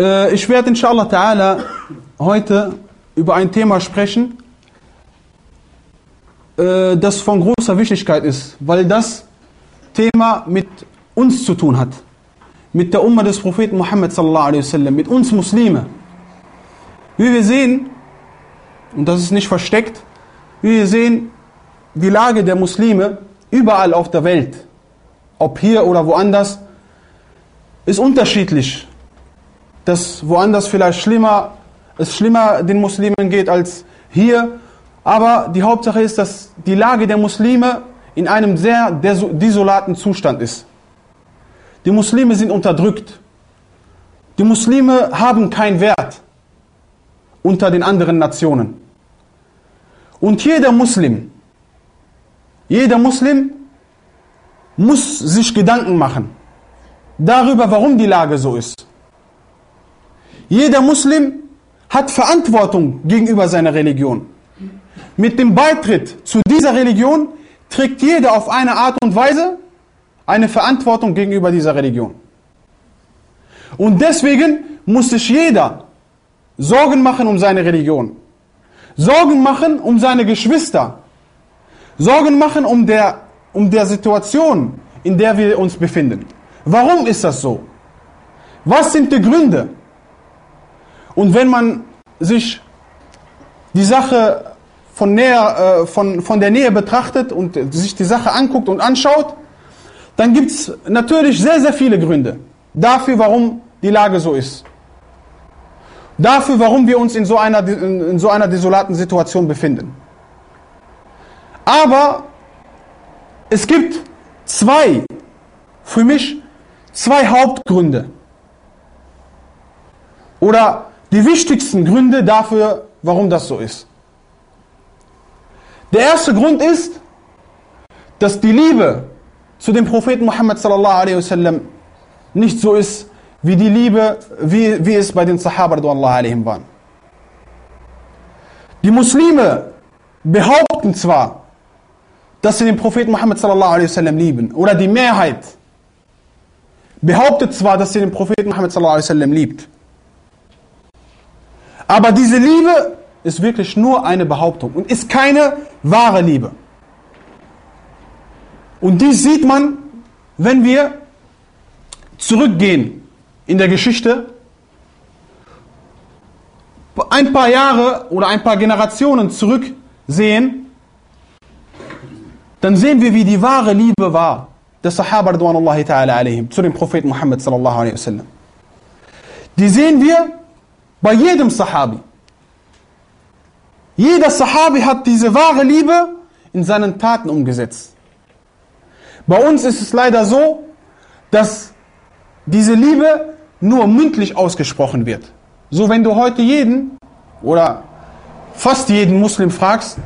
Äh, ich werde inshallah ta'ala heute über ein Thema sprechen, äh, das von großer Wichtigkeit ist, weil das Thema mit uns zu tun hat. Mit der Umma des Propheten Muhammad sallallahu alaihi wasallam, mit uns Muslime. Wie wir sehen, und das ist nicht versteckt, wie wir sehen, die Lage der Muslime überall auf der Welt, ob hier oder woanders, ist unterschiedlich. Dass woanders vielleicht schlimmer, es schlimmer den Muslimen geht als hier. Aber die Hauptsache ist, dass die Lage der Muslime in einem sehr desolaten Zustand ist. Die Muslime sind unterdrückt. Die Muslime haben keinen Wert unter den anderen Nationen. Und jeder Muslim, jeder Muslim muss sich Gedanken machen darüber, warum die Lage so ist. Jeder Muslim hat Verantwortung gegenüber seiner Religion. Mit dem Beitritt zu dieser Religion trägt jeder auf eine Art und Weise eine Verantwortung gegenüber dieser Religion. Und deswegen muss sich jeder Sorgen machen um seine Religion. Sorgen machen um seine Geschwister. Sorgen machen um der, um der Situation, in der wir uns befinden. Warum ist das so? Was sind die Gründe? Und wenn man sich die Sache von, näher, äh, von, von der Nähe betrachtet und sich die Sache anguckt und anschaut, dann gibt es natürlich sehr, sehr viele Gründe dafür, warum die Lage so ist. Dafür, warum wir uns in so einer, in so einer desolaten Situation befinden. Aber es gibt zwei für mich zwei Hauptgründe. Oder die wichtigsten Gründe dafür, warum das so ist. Der erste Grund ist, dass die Liebe zu dem Propheten Muhammad sallallahu alaihi wasallam nicht so ist, wie die Liebe, wie, wie es bei den Sahaba alaihim waren. Die Muslime behaupten zwar, dass sie den Propheten Muhammad sallallahu alaihi wasallam lieben, oder die Mehrheit behauptet zwar, dass sie den Propheten Muhammad sallallahu alaihi wasallam liebt. Aber diese Liebe ist wirklich nur eine Behauptung und ist keine wahre Liebe. Und dies sieht man, wenn wir zurückgehen in der Geschichte, ein paar Jahre oder ein paar Generationen zurücksehen, dann sehen wir, wie die wahre Liebe war der Sahaba zu dem Propheten Muhammad. Die sehen wir bei jedem Sahabi. Jeder Sahabi hat diese wahre Liebe in seinen Taten umgesetzt. Bei uns ist es leider so, dass diese Liebe nur mündlich ausgesprochen wird. So wenn du heute jeden oder fast jeden Muslim fragst,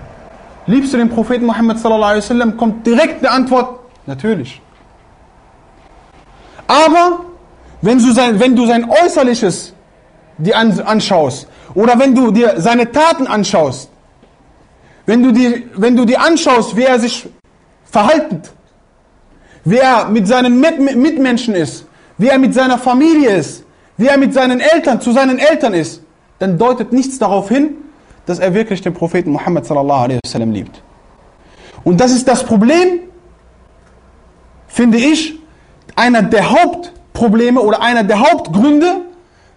liebst du den Propheten Muhammad sallallahu alaihi wasallam, kommt direkt eine Antwort, natürlich. Aber wenn du sein, wenn du sein Äußerliches dir anschaust. Oder wenn du dir seine Taten anschaust, wenn du dir, wenn du dir anschaust, wie er sich verhaltet, wie er mit seinen Mitmenschen ist, wie er mit seiner Familie ist, wie er mit seinen Eltern, zu seinen Eltern ist, dann deutet nichts darauf hin, dass er wirklich den Propheten Muhammad sallallahu alaihi wasallam liebt. Und das ist das Problem, finde ich, einer der Hauptprobleme oder einer der Hauptgründe,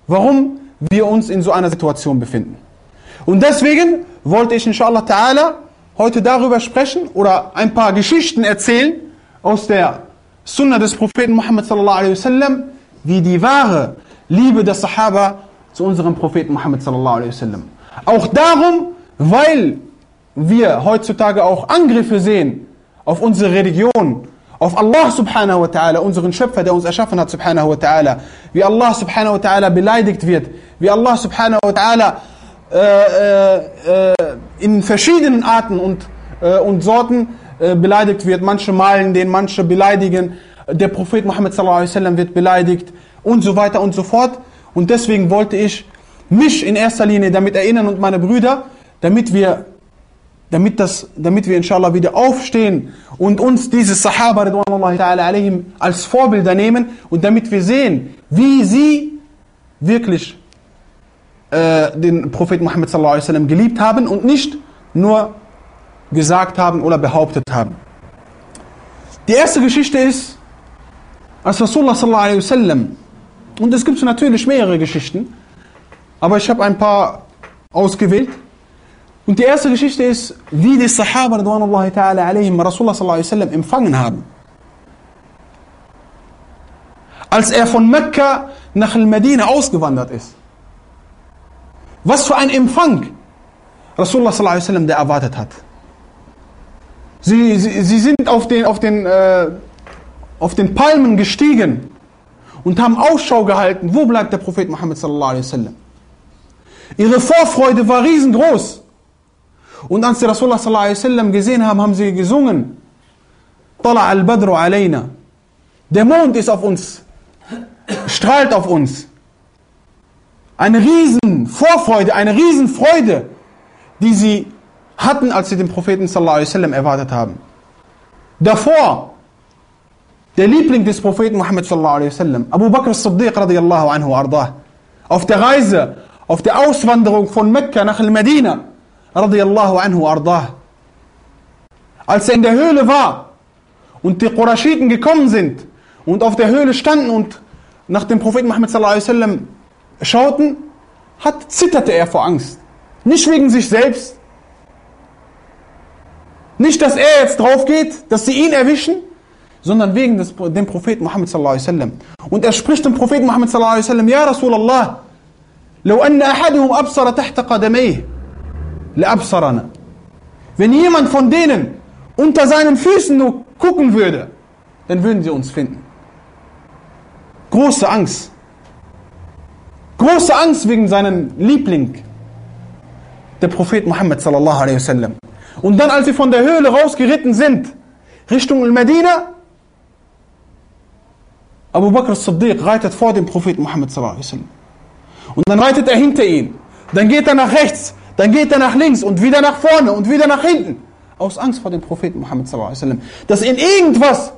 warum wir uns in so einer Situation befinden. Und deswegen wollte ich inshallah ta'ala heute darüber sprechen oder ein paar Geschichten erzählen aus der Sunna des Propheten Muhammad sallallahu alaihi wasallam, wie die wahre Liebe der Sahaba zu unserem Propheten Muhammad sallallahu alaihi wasallam. Auch darum, weil wir heutzutage auch Angriffe sehen auf unsere Religion auf Allah subhanahu wa ta'ala, unseren Schöpfer, der uns erschaffen hat subhanahu wa ta'ala, wie Allah subhanahu wa ta'ala beleidigt wird, wie Allah subhanahu wa ta'ala äh, äh, in verschiedenen Arten und, äh, und Sorten äh, beleidigt wird. Manche malen den, manche beleidigen. Der Prophet Muhammad sallallahu alaihi wasallam wird beleidigt und so weiter und so fort. Und deswegen wollte ich mich in erster Linie damit erinnern und meine Brüder, damit wir damit, das, damit wir inshallah wieder aufstehen und uns diese Sahaba alaihim als Vorbilder nehmen und damit wir sehen, wie sie wirklich äh, den Propheten Muhammad wasallam geliebt haben und nicht nur gesagt haben oder behauptet haben. Die erste Geschichte ist, als Rasulullah sallallahu und es gibt natürlich mehrere Geschichten, aber ich habe ein paar ausgewählt. Und die erste Geschichte ist, wie die Sahaba radwanullahi ta'ala alaihim Rasulullah sallallahu alaihi wasallam empfangen haben. Als er von Mekka nach Medina ausgewandert ist. Was für ein Empfang Rasulullah sallallahu alaihi wasallam der erwartet hat. Sie, sie, sie sind auf den, auf, den, äh, auf den Palmen gestiegen und haben Ausschau gehalten, wo bleibt der Prophet Muhammad sallallahu alaihi wasallam. Ihre Vorfreude war riesengroß. Und als sie Rasulullah sallallahu gesehen haben, haben sie gesungen. Tala al-Badru alayna. Der Mond ist auf uns, strahlt auf uns. Eine riesen Vorfreude, eine riesen Freude, die sie hatten, als sie den Propheten sallallahu erwartet haben. Davor, der Liebling des Propheten Muhammad sallallahu Abu Bakr as-Siddiq radiyallahu anhu ardah, auf der Reise, auf der Auswanderung von Mekka nach Medina, radiyallahu anhu ardah. Als er in der Höhle war und die Qurashiten gekommen sind und auf der Höhle standen und nach dem Propheten Muhammad sallallahu alaihi wasallam schauten, hat, zitterte er vor Angst. Nicht wegen sich selbst. Nicht, dass er jetzt drauf geht, dass sie ihn erwischen, sondern wegen des, dem Propheten Muhammad sallallahu alaihi wasallam. Und er spricht dem Propheten Muhammad sallallahu alaihi wasallam, Ja Rasulallah, لو أن أحدهم أبصر تحت قدميه لأبصرنا. Wenn jemand von denen unter seinen Füßen nur gucken würde, dann würden sie uns finden. Große Angst. Große Angst wegen seinem Liebling, der Prophet Muhammad sallallahu alaihi wasallam. Und dann, als sie von der Höhle rausgeritten sind, Richtung Medina, Abu Bakr as-Siddiq reitet vor dem Propheten Muhammad sallallahu alaihi wasallam. Und dann reitet er hinter ihm. Dann geht er nach rechts, dann geht er nach links und wieder nach vorne und wieder nach hinten. Aus Angst vor dem Propheten Muhammad sallallahu alaihi wasallam, dass ihn irgendwas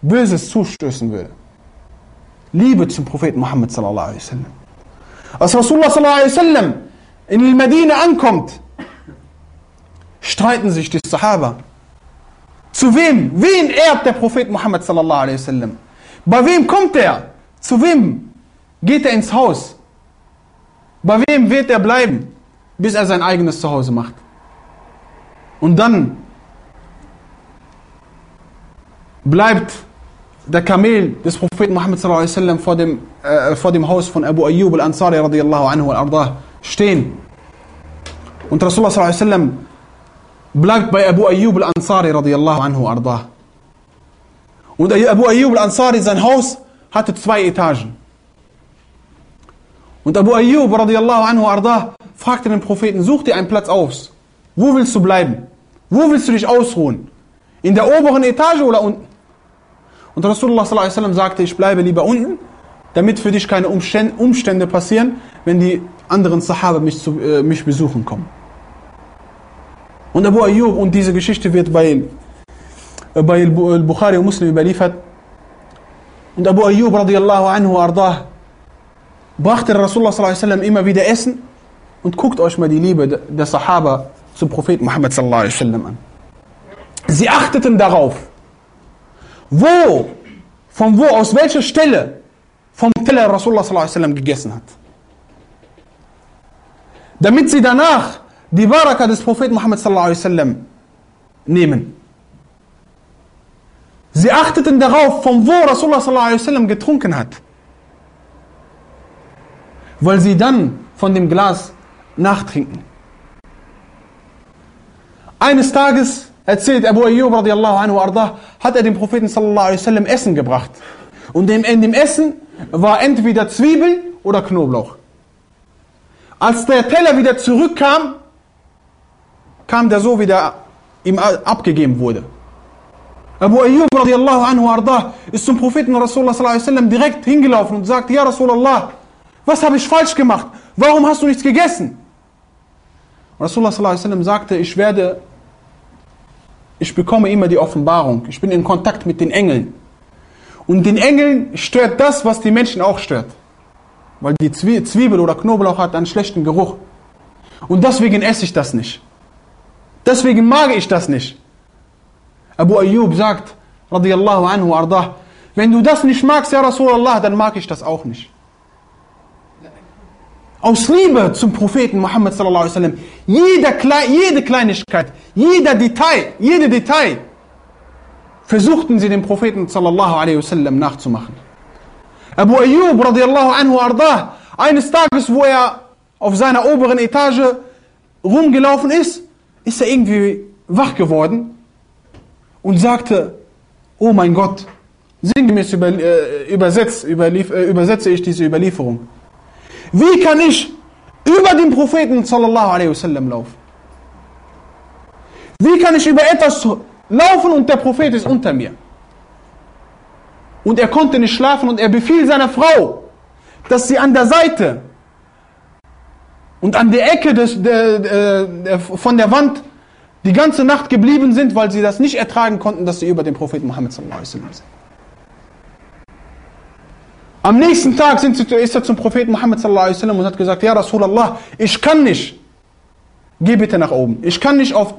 Böses zustößen würde. Liebe zum Propheten Muhammad sallallahu alaihi wasallam. Als Rasulullah sallallahu alaihi wasallam in Medina ankommt, streiten sich die Sahaba. Zu wem? Wen erbt der Prophet Muhammad sallallahu alaihi wasallam? Bei wem kommt er? Zu wem geht er ins Haus? Bei wem wird er bleiben, bis er sein eigenes Zuhause macht? Und dann bleibt der Kamel des Propheten Muhammad vor dem, äh, vor dem Haus von Abu Ayyub al-Ansari anhu al-Ardah stehen. Und Rasulullah wasallam bleibt bei Abu Ayyub al-Ansari anhu ardah. Und Abu Ayyub al-Ansari, sein Haus hatte zwei Etagen. Und Abu Ayyub radiyallahu anhu ardah fragte den Propheten, such dir einen Platz aus. Wo willst du bleiben? Wo willst du dich ausruhen? In der oberen Etage oder unten? Und Rasulullah sagte, ich bleibe lieber unten, damit für dich keine Umstände passieren, wenn die anderen Sahaba mich, zu, äh, mich besuchen kommen. Und Abu Ayyub, und diese Geschichte wird bei, bei Bukhari und Muslim überliefert. Und Abu Ayyub radiallahu anhu ardah brachte Rasulullah wasallam immer wieder Essen und guckt euch mal die Liebe der Sahaba zum Propheten Muhammad sallallahu alaihi an. Sie achteten darauf, wo, von wo, aus welcher Stelle vom Teller Rasulullah sallallahu alaihi gegessen hat. Damit sie danach die Baraka des Propheten Muhammad sallallahu alaihi nehmen. Sie achteten darauf, von wo Rasulullah sallallahu alaihi getrunken hat. Weil sie dann von dem Glas nachtrinken. Eines Tages erzählt Abu Ayyub radiallahu anhu ardah, hat er dem Propheten sallallahu alaihi wasallam Essen gebracht. Und in dem Essen war entweder Zwiebel oder Knoblauch. Als der Teller wieder zurückkam, kam der so, wie der ihm abgegeben wurde. Abu Ayyub radiallahu anhu ardah ist zum Propheten Rasulullah sallallahu alaihi wasallam direkt hingelaufen und sagt, Ja Rasulallah, was habe ich falsch gemacht? Warum hast du nichts gegessen? Rasulullah sagte, ich werde, ich bekomme immer die Offenbarung. Ich bin in Kontakt mit den Engeln. Und den Engeln stört das, was die Menschen auch stört. weil die Zwiebel oder Knoblauch hat einen schlechten Geruch. Und deswegen esse ich das nicht. Deswegen mag ich das nicht. Abu Ayyub sagt, radiyallahu anhu ardah, wenn du das nicht magst, ja Rasulallah, dann mag ich das auch nicht. Aus Liebe zum Propheten Muhammad sallallahu alaihi wasallam, jede, jede Kleinigkeit, jeder Detail, jede Detail, versuchten sie den Propheten sallallahu alaihi wasallam nachzumachen. Abu Ayyub radiallahu anhu ardah, eines Tages, wo er auf seiner oberen Etage rumgelaufen ist, ist er irgendwie wach geworden und sagte, oh mein Gott, sinngemäß über, äh, übersetzt, überlief, äh, übersetze ich diese Überlieferung. Wie kann ich über den Propheten sallallahu alaihi wasallam laufen? Wie kann ich über etwas laufen und der Prophet ist unter mir? Und er konnte nicht schlafen und er befiel seiner Frau, dass sie an der Seite und an der Ecke des, der, der, von der Wand die ganze Nacht geblieben sind, weil sie das nicht ertragen konnten, dass sie über den Propheten Muhammad sallallahu alaihi wasallam sind. Am nächsten Tag sind sie, ist er zum Propheten Muhammad sallallahu alaihi wasallam und hat gesagt, ja Rasulallah, ich kann nicht. Geh bitte nach oben. Ich kann nicht auf,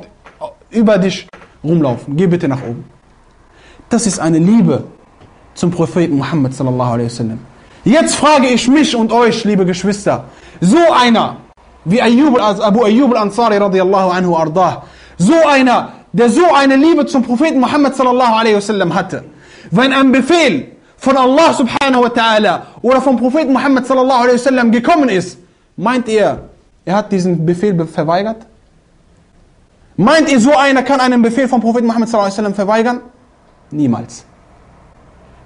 über dich rumlaufen. Geh bitte nach oben. Das ist eine Liebe zum Propheten Muhammad sallallahu alaihi wasallam. Jetzt frage ich mich und euch, liebe Geschwister, so einer wie Ayyub, Abu Ayyub al-Ansari radiallahu anhu ardah, so einer, der so eine Liebe zum Propheten Muhammad sallallahu alaihi wasallam hatte, wenn ein Befehl von Allah subhanahu wa ta'ala oder vom Propheten Muhammad sallallahu alaihi wasallam gekommen ist, meint ihr, er hat diesen Befehl verweigert? Meint ihr, so einer kann einen Befehl vom Propheten Muhammad sallallahu alaihi wasallam verweigern? Niemals.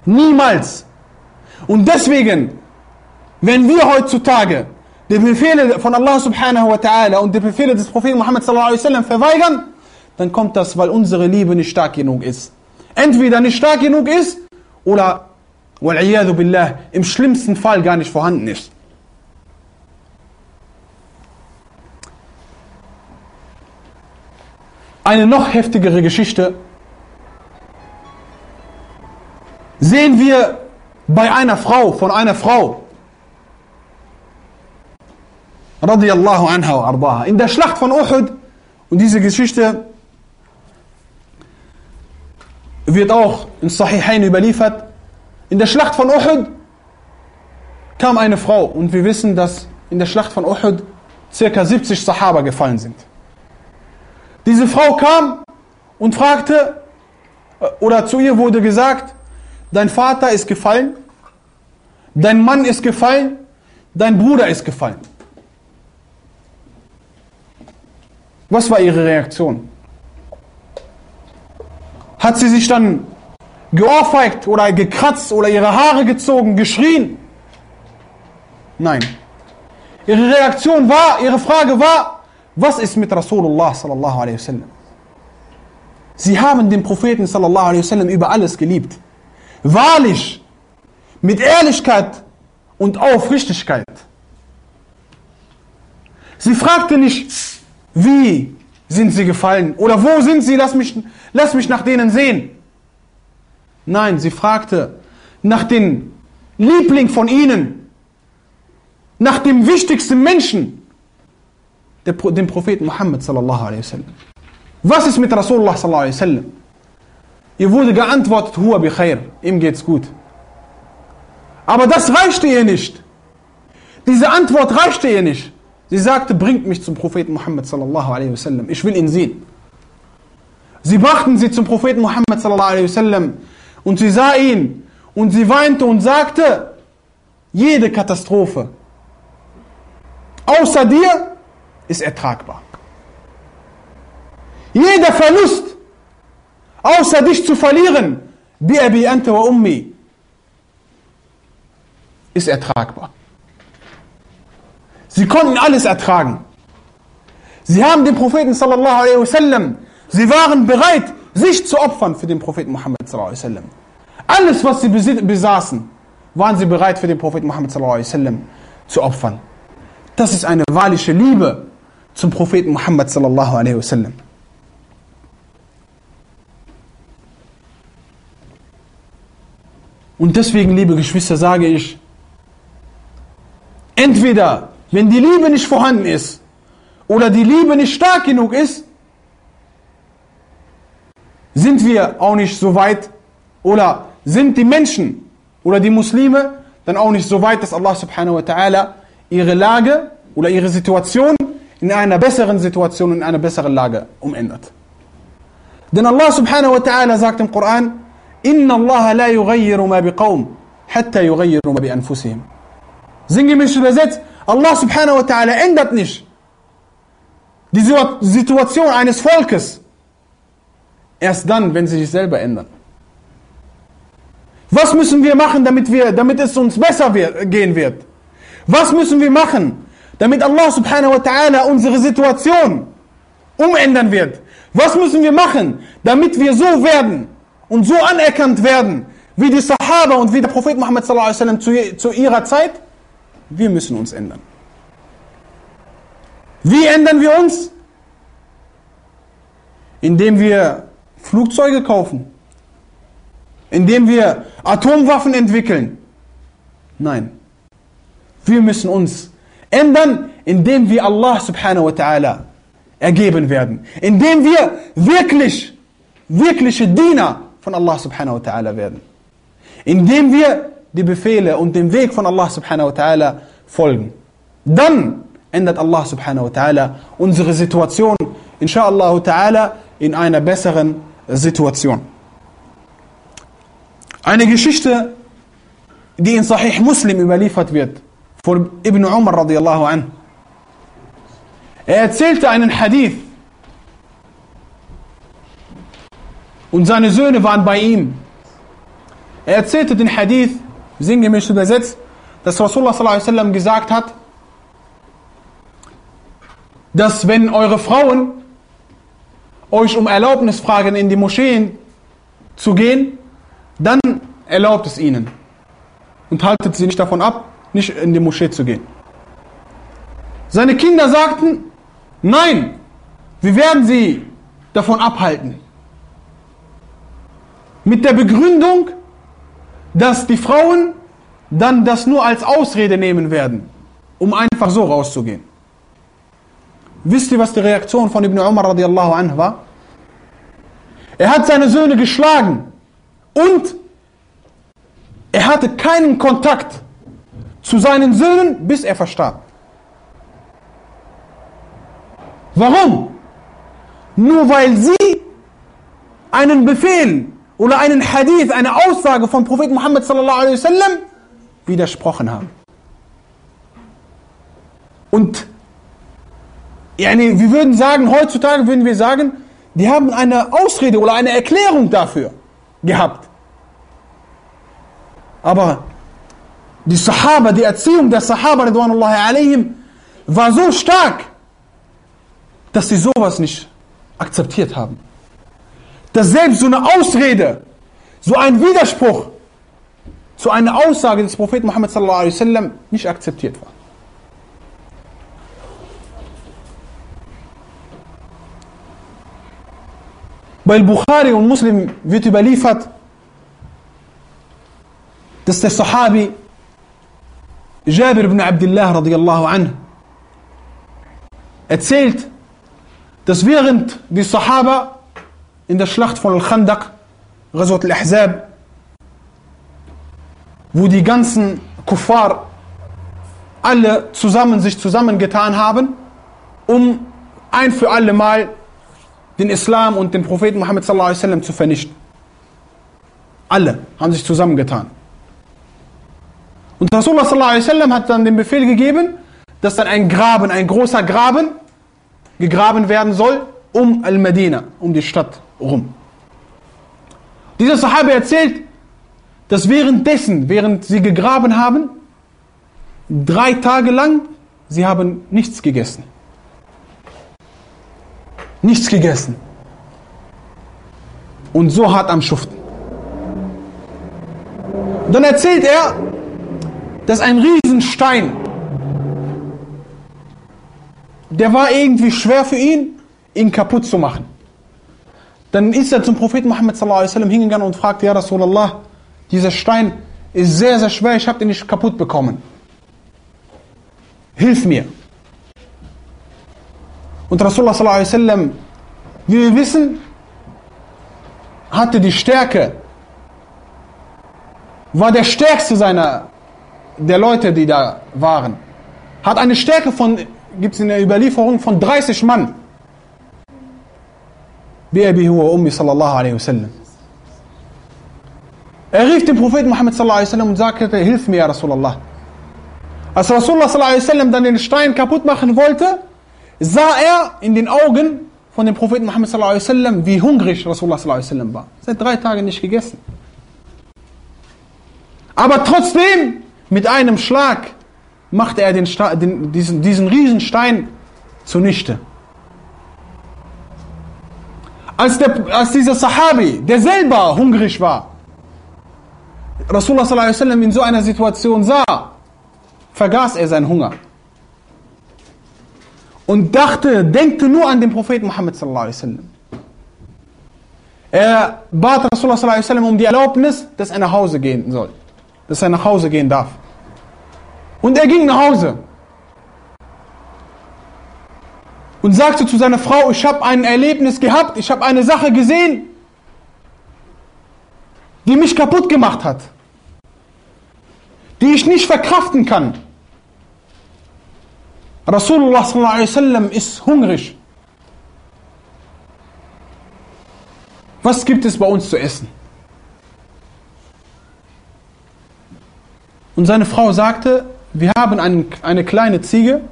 Niemals. Und deswegen, wenn wir heutzutage die Befehle von Allah subhanahu wa ta'ala und die Befehle des Propheten Muhammad sallallahu alaihi wasallam verweigern, dann kommt das, weil unsere Liebe nicht stark genug ist. Entweder nicht stark genug ist oder billah, im schlimmsten Fall gar nicht vorhanden ist. Eine noch heftigere Geschichte sehen wir bei einer Frau, von einer Frau, radiallahu anha ardaha. In der Schlacht von Uhud, und diese Geschichte wird auch in Sahihain überliefert, in der Schlacht von Uhud kam eine Frau und wir wissen, dass in der Schlacht von Uhud circa 70 Sahaba gefallen sind. Diese Frau kam und fragte, äh, oder zu ihr wurde gesagt, dein Vater ist gefallen, dein Mann ist gefallen, dein Bruder ist gefallen. Was war ihre Reaktion? Hat sie sich dann geohrfeigt oder gekratzt oder ihre Haare gezogen, geschrien? Nein. Ihre Reaktion war, ihre Frage war, was ist mit Rasulullah sallallahu alaihi wasallam? Sie haben den Propheten sallallahu alaihi wasallam über alles geliebt. Wahrlich, mit Ehrlichkeit und Aufrichtigkeit. Sie fragte nicht, wie sind sie gefallen oder wo sind sie, lass mich, lass mich nach denen sehen. Nein, sie fragte nach dem Liebling von ihnen, nach dem wichtigsten Menschen, dem Propheten Muhammad sallallahu alaihi wasallam. Was ist mit Rasulullah sallallahu alaihi wasallam? Ihr wurde geantwortet, huwa bi khair, ihm geht's gut. Aber das reichte ihr nicht. Diese Antwort reichte ihr nicht. Sie sagte, bringt mich zum Propheten Muhammad sallallahu alaihi wasallam. Ich will ihn sehen. Sie brachten sie zum Propheten Muhammad sallallahu alaihi wasallam und sie sah ihn und sie weinte und sagte, jede Katastrophe außer dir ist ertragbar. Jeder Verlust außer dich zu verlieren, bi abi anta wa ummi, ist ertragbar. Sie konnten alles ertragen. Sie haben den Propheten sallallahu alaihi wasallam, sie waren bereit, sich zu opfern für den Propheten Muhammad. Alles, was sie besaßen, waren sie bereit für den Propheten Muhammad zu opfern. Das ist eine wahrliche Liebe zum Propheten Muhammad. Und deswegen, liebe Geschwister, sage ich, Entweder, wenn die Liebe nicht vorhanden ist oder die Liebe nicht stark genug ist, sind wir auch nicht so weit oder sind die Menschen oder die Muslime dann auch nicht so weit, dass Allah subhanahu wa ta'ala ihre Lage oder ihre Situation in einer besseren Situation, in einer besseren Lage umändert. Denn Allah subhanahu wa ta'ala sagt im Koran, Inna Allah la yughayyiru ma biqawm, hatta yughayyiru ma bi anfusihim. Sinngemäß übersetzt, Allah subhanahu wa ta'ala ändert nicht die Situation eines Volkes, Erst dann, wenn sie sich selber ändern. Was müssen wir machen, damit, wir, damit es uns besser wird, gehen wird? Was müssen wir machen, damit Allah subhanahu wa ta'ala unsere Situation umändern wird? Was müssen wir machen, damit wir so werden und so anerkannt werden, wie die Sahaba und wie der Prophet Muhammad sallallahu alaihi wasallam zu, zu ihrer Zeit? Wir müssen uns ändern. Wie ändern wir uns? Indem wir Flugzeuge kaufen, indem wir Atomwaffen entwickeln. Nein, wir müssen uns ändern, indem wir Allah subhanahu wa ta'ala ergeben werden. Indem wir wirklich, wirkliche Diener von Allah subhanahu wa ta'ala werden. Indem wir die Befehle und dem Weg von Allah subhanahu wa ta'ala folgen. Dann ändert Allah subhanahu wa ta'ala unsere Situation, inshallah ta'ala, in einer besseren Situation. Eine Geschichte, die in Sahih Muslim überliefert wird, von Ibn Umar radiallahu an. Er erzählte einen Hadith und seine Söhne waren bei ihm. Er erzählte den Hadith, sinngemäß übersetzt, dass Rasulullah sallallahu alaihi wasallam gesagt hat, dass wenn eure Frauen euch um Erlaubnis fragen, in die Moscheen zu gehen, dann erlaubt es ihnen. Und haltet sie nicht davon ab, nicht in die Moschee zu gehen. Seine Kinder sagten, nein, wir werden sie davon abhalten. Mit der Begründung, dass die Frauen dann das nur als Ausrede nehmen werden, um einfach so rauszugehen. Wisst ihr, was die Reaktion von Ibn Umar radiallahu anhu war? Er hat seine Söhne geschlagen und er hatte keinen Kontakt zu seinen Söhnen, bis er verstarb. Warum? Nur weil sie einen Befehl oder einen Hadith, eine Aussage von Prophet Muhammad sallallahu alaihi wasallam widersprochen haben. Und yani, wir würden sagen, heutzutage würden wir sagen, die haben eine Ausrede oder eine Erklärung dafür gehabt. Aber die Sahaba, die Erziehung der Sahaba, alayhim, war so stark, dass sie sowas nicht akzeptiert haben. Dass selbst so eine Ausrede, so ein Widerspruch zu einer Aussage des Propheten Muhammad nicht akzeptiert war. Bei Bukhari und Muslim wird überliefert, dass der Sahabi Jabir ibn Abdullah radiallahu anh erzählt, dass während die Sahaba in der Schlacht von Al-Khandaq, Ghazwat al-Ahzab, wo die ganzen Kuffar alle zusammen sich zusammengetan haben, um ein für alle Mal den Islam und den Propheten Muhammad sallallahu alaihi zu vernichten. Alle haben sich zusammengetan. Und Rasulullah sallallahu alaihi hat dann den Befehl gegeben, dass dann ein Graben, ein großer Graben gegraben werden soll um Al-Medina, um die Stadt rum. Dieser Sahabe erzählt, dass währenddessen, während sie gegraben haben, drei Tage lang, sie haben nichts gegessen nichts gegessen. Und so hart am Schuften. Dann erzählt er, dass ein Riesenstein, der war irgendwie schwer für ihn, ihn kaputt zu machen. Dann ist er zum Propheten Muhammad wasallam hingegangen und fragte, ja Rasulallah, dieser Stein ist sehr, sehr schwer, ich habe den nicht kaputt bekommen. hilf mir. Und Rasulullah sallallahu alaihi wasallam, wie wir wissen, hatte die Stärke, war der stärkste seiner, der Leute, die da waren. Hat eine Stärke von, gibt es in der Überlieferung, von 30 Mann. بأبي هو وأمي صلى الله عليه وسلم. Er rief den Propheten Muhammad sallallahu alaihi wasallam und sagte, hilf mir, ja Rasulallah. Als Rasulullah sallallahu alaihi wasallam dann den Stein kaputt machen wollte, sah er in den Augen von dem Propheten Muhammad sallallahu alaihi wasallam, wie hungrig Rasulullah sallallahu alaihi wasallam war. Seit drei Tagen nicht gegessen. Aber trotzdem, mit einem Schlag, machte er den, den, diesen, diesen Riesenstein zunichte. Als, der, als dieser Sahabi, der selber hungrig war, Rasulullah sallallahu alaihi wasallam in so einer Situation sah, vergaß er seinen Hunger. Und dachte, denkte nur an den Propheten Muhammad sallallahu alaihi wasallam. Er bat Rasulullah sallallahu alaihi um die Erlaubnis, dass er nach Hause gehen soll. Dass er nach Hause gehen darf. Und er ging nach Hause. Und sagte zu seiner Frau, ich habe ein Erlebnis gehabt, ich habe eine Sache gesehen, die mich kaputt gemacht hat die ich nicht verkraften kann. Rasulullah wasallam ist hungrig. Was gibt es bei uns zu essen? Und seine Frau sagte, wir haben einen, eine kleine Ziege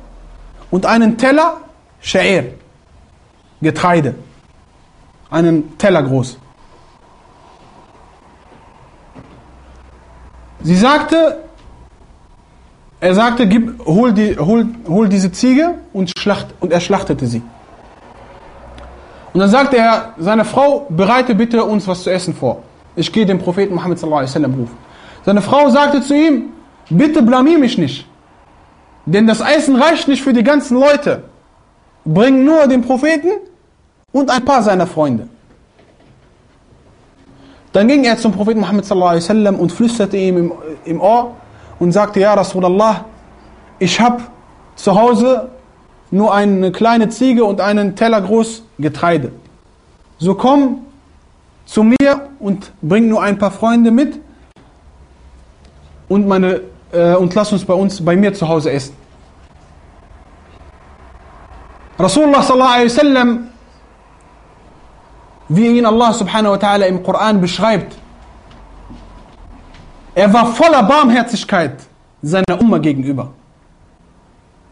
und einen Teller Sha'ir, Getreide. Einen Teller groß. Sie sagte, er sagte, gib, hol, die, hol, hol diese Ziege und, schlacht, und er schlachtete sie. Und dann sagte er seiner Frau, bereite bitte uns was zu essen vor. Ich gehe dem Propheten Muhammad sallallahu alaihi wasallam rufen. Seine Frau sagte zu ihm, bitte blamier mich nicht. Denn das Essen reicht nicht für die ganzen Leute. Bring nur den Propheten und ein paar seiner Freunde. Dann ging er zum Propheten Muhammad sallallahu alaihi wasallam und flüsterte ihm im, im Ohr, und sagte, ja Rasulallah, ich habe zu Hause nur eine kleine Ziege und einen Teller groß Getreide. So komm zu mir und bring nur ein paar Freunde mit und, meine, äh, und lass uns bei uns, bei mir zu Hause essen. Rasulullah sallallahu alaihi wasallam, wie ihn Allah subhanahu wa ta'ala im Koran beschreibt, er war voller Barmherzigkeit seiner Umma gegenüber.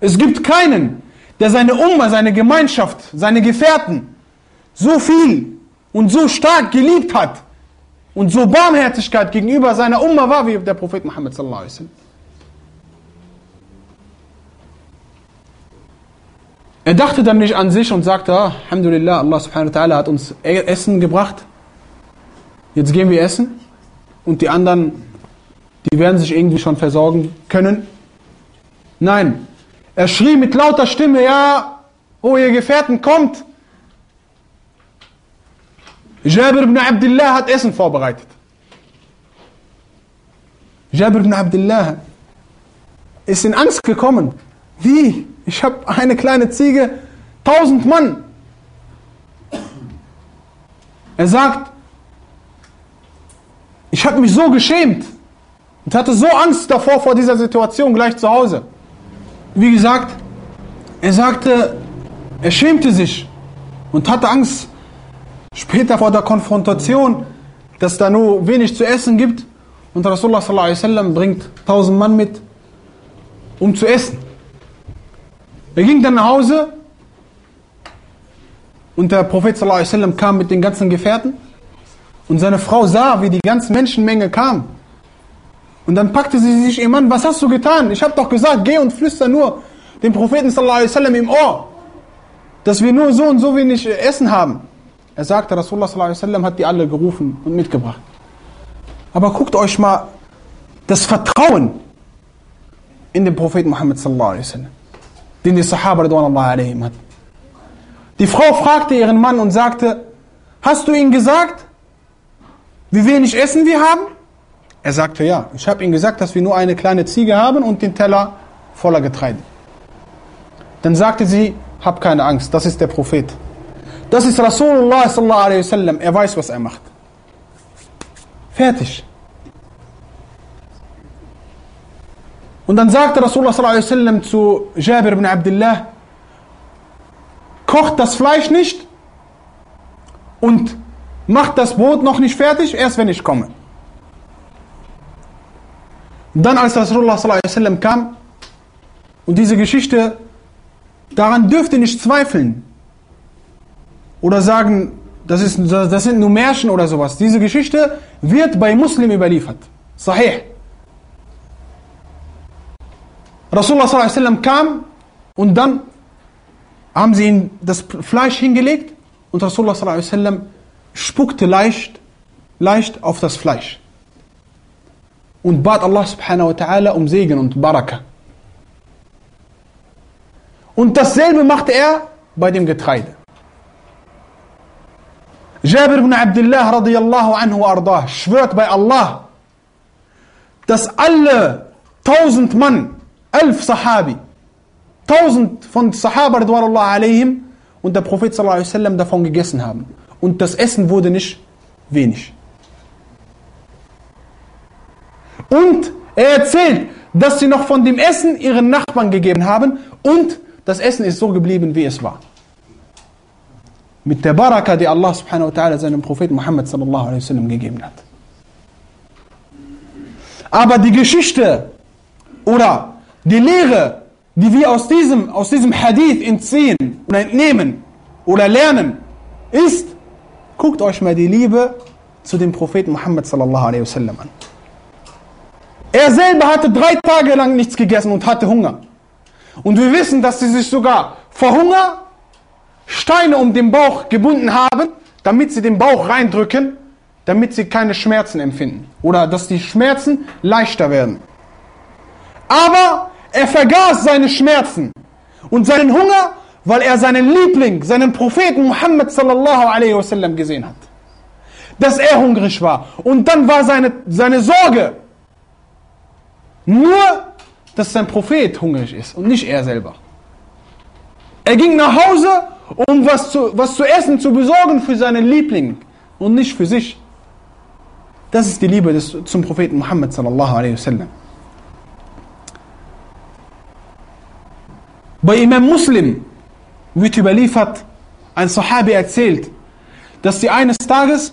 Es gibt keinen, der seine Umma, seine Gemeinschaft, seine Gefährten so viel und so stark geliebt hat und so Barmherzigkeit gegenüber seiner Umma war wie der Prophet Muhammad sallallahu alaihi. Er dachte dann nicht an sich und sagte, ah, Alhamdulillah, Allah subhanahu wa ta'ala hat uns Essen gebracht. Jetzt gehen wir essen. Und die anderen die werden sich irgendwie schon versorgen können. Nein, er schrie mit lauter Stimme, ja, oh ihr Gefährten, kommt. Jabir ibn Abdullah hat Essen vorbereitet. Jabir ibn Abdullah ist in Angst gekommen. Wie? Ich habe eine kleine Ziege, tausend Mann. Er sagt, ich habe mich so geschämt und hatte so Angst davor, vor dieser Situation gleich zu Hause. Wie gesagt, er sagte, er schämte sich und hatte Angst später vor der Konfrontation, dass da nur wenig zu essen gibt. Und Rasulullah wasallam bringt tausend Mann mit, um zu essen. Er ging dann nach Hause und der Prophet wasallam kam mit den ganzen Gefährten und seine Frau sah, wie die ganze Menschenmenge kam. Und dann packte sie sich ihr Mann, was hast du getan? Ich habe doch gesagt, geh und flüster nur dem Propheten sallallahu alaihi im Ohr, dass wir nur so und so wenig Essen haben. Er sagte, Rasulullah sallallahu alaihi hat die alle gerufen und mitgebracht. Aber guckt euch mal das Vertrauen in den Propheten Muhammad sallallahu alaihi den die Sahaba alaihim hatten. Die Frau fragte ihren Mann und sagte, hast du ihm gesagt, wie wenig Essen wir haben? Er sagte ja. Ich habe ihm gesagt, dass wir nur eine kleine Ziege haben und den Teller voller Getreide. Dann sagte sie, hab keine Angst, das ist der Prophet. Das ist Rasulullah sallallahu alaihi wasallam, er weiß, was er macht. Fertig. Und dann sagte Rasulullah sallallahu alaihi wasallam zu Jabir ibn Abdullah, kocht das Fleisch nicht und macht das Brot noch nicht fertig, erst wenn ich komme. Dann als Rasulullah kam und diese Geschichte, daran dürft ihr nicht zweifeln oder sagen, das, ist, das sind nur Märchen oder sowas. Diese Geschichte wird bei Muslim überliefert. Sahih. Rasulullah kam und dann haben sie ihm das Fleisch hingelegt und Rasulullah spuckte leicht, leicht auf das Fleisch und bat Allah subhanahu wa ta'ala um Segen und Baraka. Und dasselbe machte er bei dem Getreide. Jabir ibn Abdullah radiyallahu anhu ardah schwört bei Allah, dass alle tausend Mann, elf Sahabi, tausend von Sahaba radiyallahu alayhim und der Prophet sallallahu alaihi wasallam davon gegessen haben. Und das Essen wurde nicht wenig. Und er erzählt, dass sie noch von dem Essen ihren Nachbarn gegeben haben und das Essen ist so geblieben, wie es war. Mit der Baraka, die Allah subhanahu wa ta'ala seinem Propheten Muhammad sallallahu alaihi wasallam gegeben hat. Aber die Geschichte oder die Lehre, die wir aus diesem, aus diesem Hadith entziehen oder entnehmen oder lernen, ist, guckt euch mal die Liebe zu dem Propheten Muhammad sallallahu alaihi wasallam an. Er selber hatte drei Tage lang nichts gegessen und hatte Hunger. Und wir wissen, dass sie sich sogar vor Hunger Steine um den Bauch gebunden haben, damit sie den Bauch reindrücken, damit sie keine Schmerzen empfinden. Oder dass die Schmerzen leichter werden. Aber er vergaß seine Schmerzen und seinen Hunger, weil er seinen Liebling, seinen Propheten Muhammad sallallahu alaihi wasallam gesehen hat. Dass er hungrig war. Und dann war seine, seine Sorge, nur, dass sein Prophet hungrig ist und nicht er selber. Er ging nach Hause, um was zu, was zu essen zu besorgen für seinen Liebling und nicht für sich. Das ist die Liebe des, zum Propheten Muhammad sallallahu alaihi wasallam. Bei Imam Muslim wird überliefert, ein Sahabi erzählt, dass sie eines Tages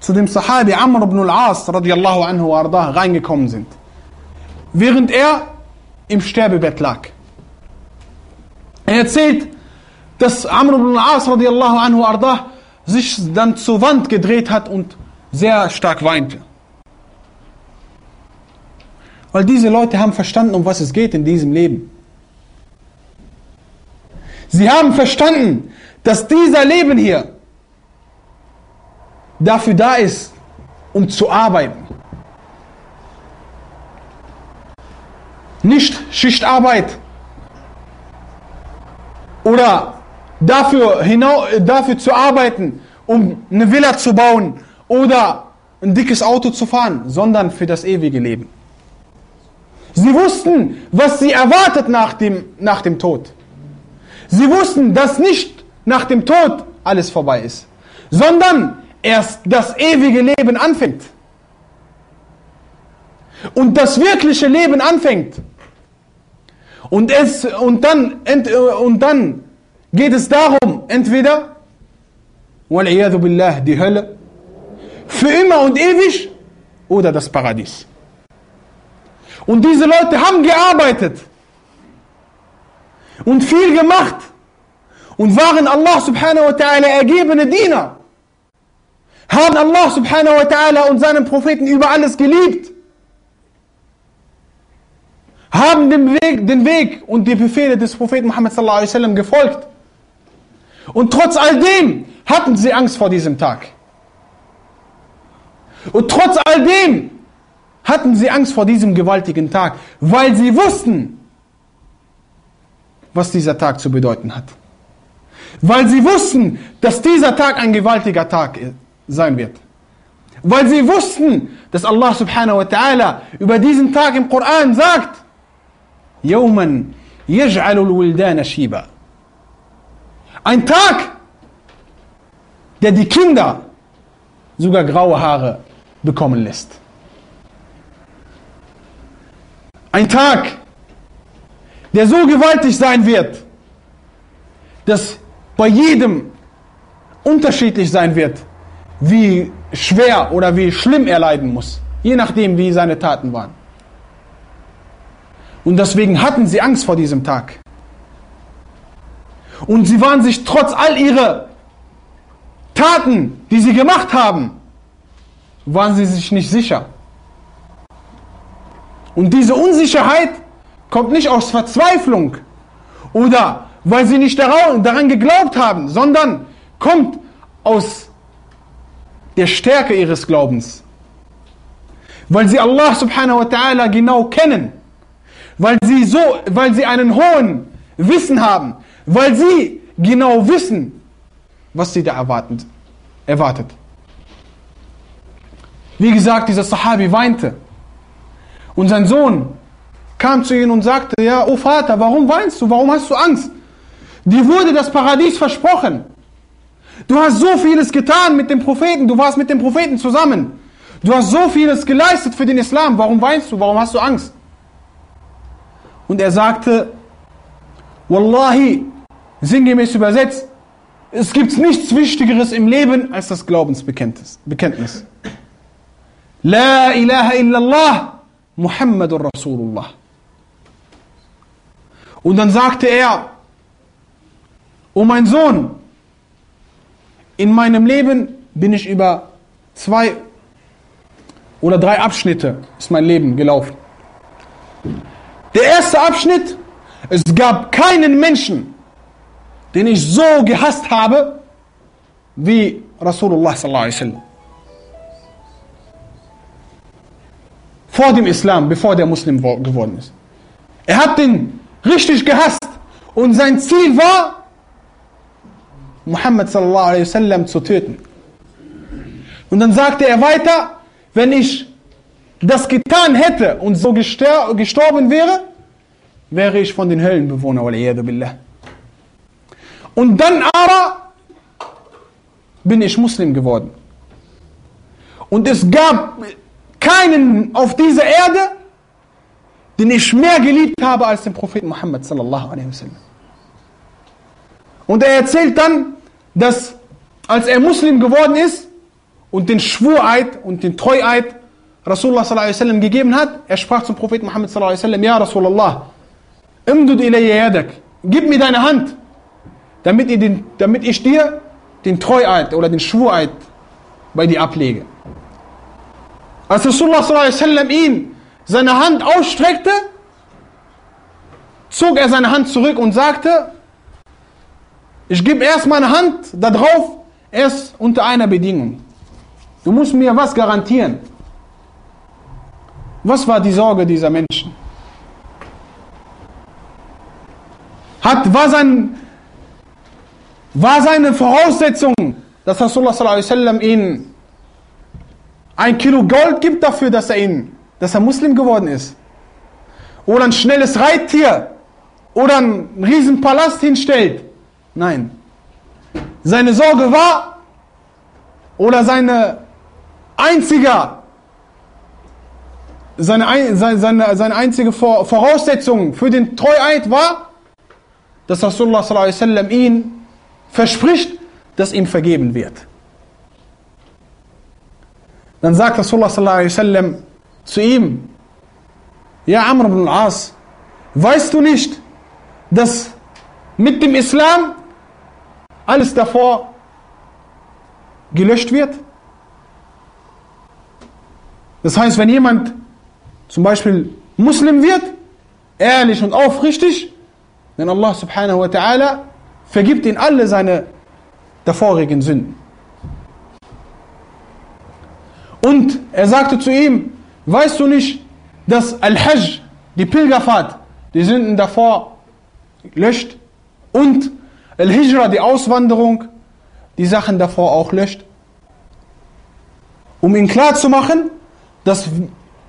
zu dem Sahabi Amr ibn al-As radiallahu anhu ardah reingekommen sind während er im Sterbebett lag. Er erzählt, dass Amr ibn al-As radiallahu anhu ardah sich dann zur Wand gedreht hat und sehr stark weinte. Weil diese Leute haben verstanden, um was es geht in diesem Leben. Sie haben verstanden, dass dieser Leben hier dafür da ist, um zu arbeiten. Nicht Schichtarbeit oder dafür, hinau, dafür zu arbeiten, um eine Villa zu bauen oder ein dickes Auto zu fahren, sondern für das ewige Leben. Sie wussten, was sie erwartet nach dem, nach dem Tod. Sie wussten, dass nicht nach dem Tod alles vorbei ist, sondern erst das ewige Leben anfängt. Und das wirkliche Leben anfängt. Und, es, und, dann, und dann geht es darum, entweder, billah, die Hölle, für immer und ewig, oder das Paradies. Und diese Leute haben gearbeitet und viel gemacht und waren Allah subhanahu wa ta'ala ergebene Diener. Haben Allah subhanahu wa ta'ala und seinen Propheten über alles geliebt haben den Weg, den Weg und die Befehle des Propheten Muhammad sallallahu alaihi wasallam gefolgt. Und trotz all dem hatten sie Angst vor diesem Tag. Und trotz all dem hatten sie Angst vor diesem gewaltigen Tag, weil sie wussten, was dieser Tag zu bedeuten hat. Weil sie wussten, dass dieser Tag ein gewaltiger Tag sein wird. Weil sie wussten, dass Allah subhanahu wa ta'ala über diesen Tag im Koran sagt, يوما يجعل الولدان شيبا Ein Tag, der die Kinder sogar graue Haare bekommen lässt. Ein Tag, der so gewaltig sein wird, dass bei jedem unterschiedlich sein wird, wie schwer oder wie schlimm er leiden muss, je nachdem, wie seine Taten waren. Und deswegen hatten sie Angst vor diesem Tag. Und sie waren sich trotz all ihrer Taten, die sie gemacht haben, waren sie sich nicht sicher. Und diese Unsicherheit kommt nicht aus Verzweiflung oder weil sie nicht daran geglaubt haben, sondern kommt aus der Stärke ihres Glaubens. Weil sie Allah subhanahu wa ta'ala genau kennen. Weil sie, so, weil sie einen hohen Wissen haben. Weil sie genau wissen, was sie da erwarten, erwartet. Wie gesagt, dieser Sahabi weinte. Und sein Sohn kam zu ihm und sagte, ja, oh Vater, warum weinst du? Warum hast du Angst? Dir wurde das Paradies versprochen. Du hast so vieles getan mit dem Propheten, du warst mit dem Propheten zusammen. Du hast so vieles geleistet für den Islam. Warum weinst du? Warum hast du Angst? Und er sagte, Wallahi, sinngemäß übersetzt, es gibt nichts Wichtigeres im Leben als das Glaubensbekenntnis. La ilaha illallah, Muhammadur Rasulullah. Und dann sagte er, O mein Sohn, in meinem Leben bin ich über zwei oder drei Abschnitte ist mein Leben gelaufen. Der erste Abschnitt, es gab keinen Menschen, den ich so gehasst habe, wie Rasulullah sallallahu alaihi wasallam. Vor dem Islam, bevor der Muslim geworden ist. Er hat den richtig gehasst und sein Ziel war, Muhammad sallallahu alaihi wasallam zu töten. Und dann sagte er weiter, wenn ich das getan hätte und so gestorben wäre, wäre ich von den Höllenbewohnern. Und dann aber bin ich Muslim geworden. Und es gab keinen auf dieser Erde, den ich mehr geliebt habe als den Propheten Muhammad. Und er erzählt dann, dass als er Muslim geworden ist und den Schwureid und den Treueid Rasulullah sallallahu gegeben hat, er sprach zum Propheten Muhammad sallallahu Ja Rasulullah, imdud ilayya yadak, gib mir deine Hand, damit, ich den, damit ich dir den Treueid oder den Schwureid bei dir ablege. Als Rasulullah sallallahu ihn seine Hand ausstreckte, zog er seine Hand zurück und sagte, ich gebe erst meine Hand da drauf, erst unter einer Bedingung. Du musst mir was garantieren. Was war die Sorge dieser Menschen? Hat, war, sein, war seine Voraussetzung, dass Rasulullah sallam ihnen ein Kilo Gold gibt dafür, dass er, ihn, dass er Muslim geworden ist? Oder ein schnelles Reittier? Oder einen riesen Palast hinstellt? Nein. Seine Sorge war oder seine einziger seine, seine, seine einzige Voraussetzung für den Treueid war, dass Rasulullah sallam ihn verspricht, dass ihm vergeben wird. Dann sagt Rasulullah sallam zu ihm, Ja Amr ibn al-As, weißt du nicht, dass mit dem Islam alles davor gelöscht wird. Das heißt, wenn jemand zum Beispiel Muslim wird, ehrlich und aufrichtig, dann Allah subhanahu wa ta'ala vergibt ihn alle seine davorigen Sünden. Und er sagte zu ihm, weißt du nicht, dass Al-Hajj, die Pilgerfahrt, die Sünden davor löscht und Al-Hijra, die Auswanderung, die Sachen davor auch löscht. Um ihn klarzumachen, dass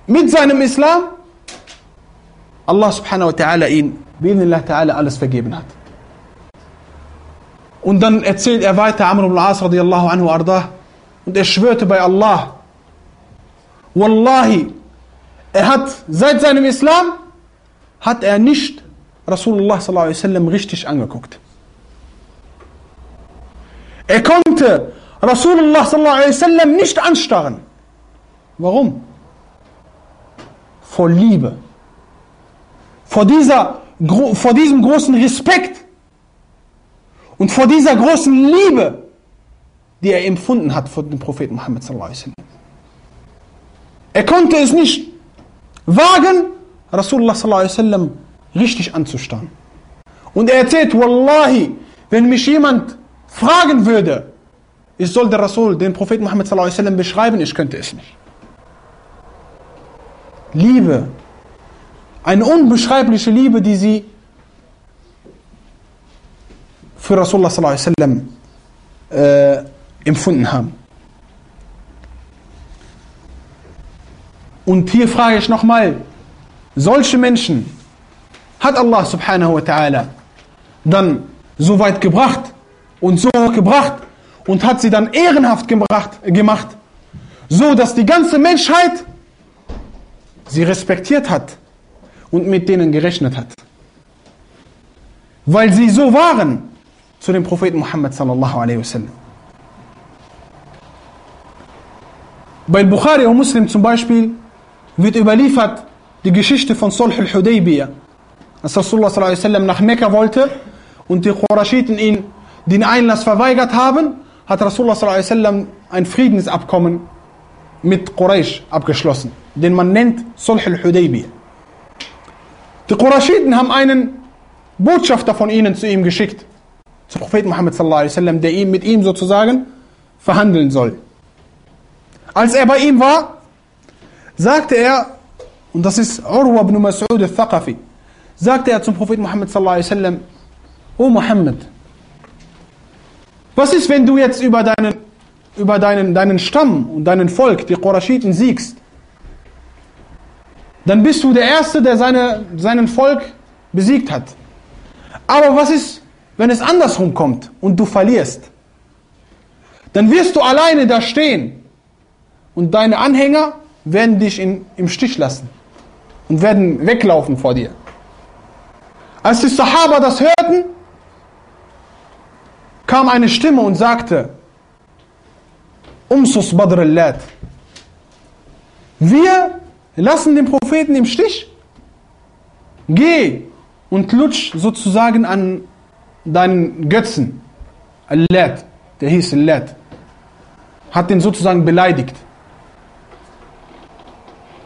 mit seinem Islam Allah subhanahu wa ta'ala ihn Allah ta'ala alles vergeben hat. Und dann erzählt er weiter, Amr ibn al-As radiallahu anhu ardah, und er schwörte bei Allah, Wallahi, er hat seit seinem Islam, hat er nicht Rasulullah sallallahu alaihi wasallam richtig angeguckt. Er konnte Rasulullah sallallahu alaihi wasallam nicht anstarren. Warum? Vor Liebe. Vor, dieser, vor diesem großen Respekt und vor dieser großen Liebe, die er empfunden hat vor dem Propheten wasallam. Er konnte es nicht wagen, Rasulullah richtig anzustarren. Und er erzählt, Wallahi, wenn mich jemand fragen würde, ich soll der Rasul, den Propheten wasallam beschreiben, ich könnte es nicht. Liebe, eine unbeschreibliche Liebe, die sie für Rasulullah sallallahu äh, empfunden haben. Und hier frage ich nochmal, solche Menschen hat Allah subhanahu wa ta'ala dann so weit gebracht und so gebracht und hat sie dann ehrenhaft gebracht, gemacht, so dass die ganze Menschheit sie respektiert hat und mit denen gerechnet hat. Weil sie so waren zu dem Propheten Muhammad sallallahu alaihi wasallam. Bei Bukhari und Muslim zum Beispiel wird überliefert die Geschichte von Sulh al-Hudaybiyah, als Rasulullah sallallahu alaihi nach Mekka wollte und die Qurashiten ihn den Einlass verweigert haben, hat Rasulullah sallallahu alaihi ein Friedensabkommen mit Quraysh abgeschlossen, den man nennt Sulh al-Hudaybiyah. Die Qurashiten haben einen Botschafter von ihnen zu ihm geschickt, zum Propheten Muhammad sallallahu alaihi der ihm mit ihm sozusagen verhandeln soll. Als er bei ihm war, sagte er, und das ist Urwa ibn Mas'ud al-Thaqafi, sagte er zum Propheten Muhammad sallallahu alaihi O Muhammad, was ist, wenn du jetzt über deinen, über deinen, deinen Stamm und deinen Volk, die Qurashiten, siegst? Dann bist du der Erste, der seine, seinen Volk besiegt hat. Aber was ist, wenn es andersrum kommt und du verlierst? Dann wirst du alleine da stehen und deine Anhänger werden dich in, im Stich lassen und werden weglaufen vor dir. Als die Sahaba das hörten, kam eine Stimme und sagte, Umsus Badr al Wir lassen den Propheten im Stich. Geh und lutsch sozusagen an deinen Götzen. Al-Lat, der hieß Al-Lat. Hat den sozusagen beleidigt.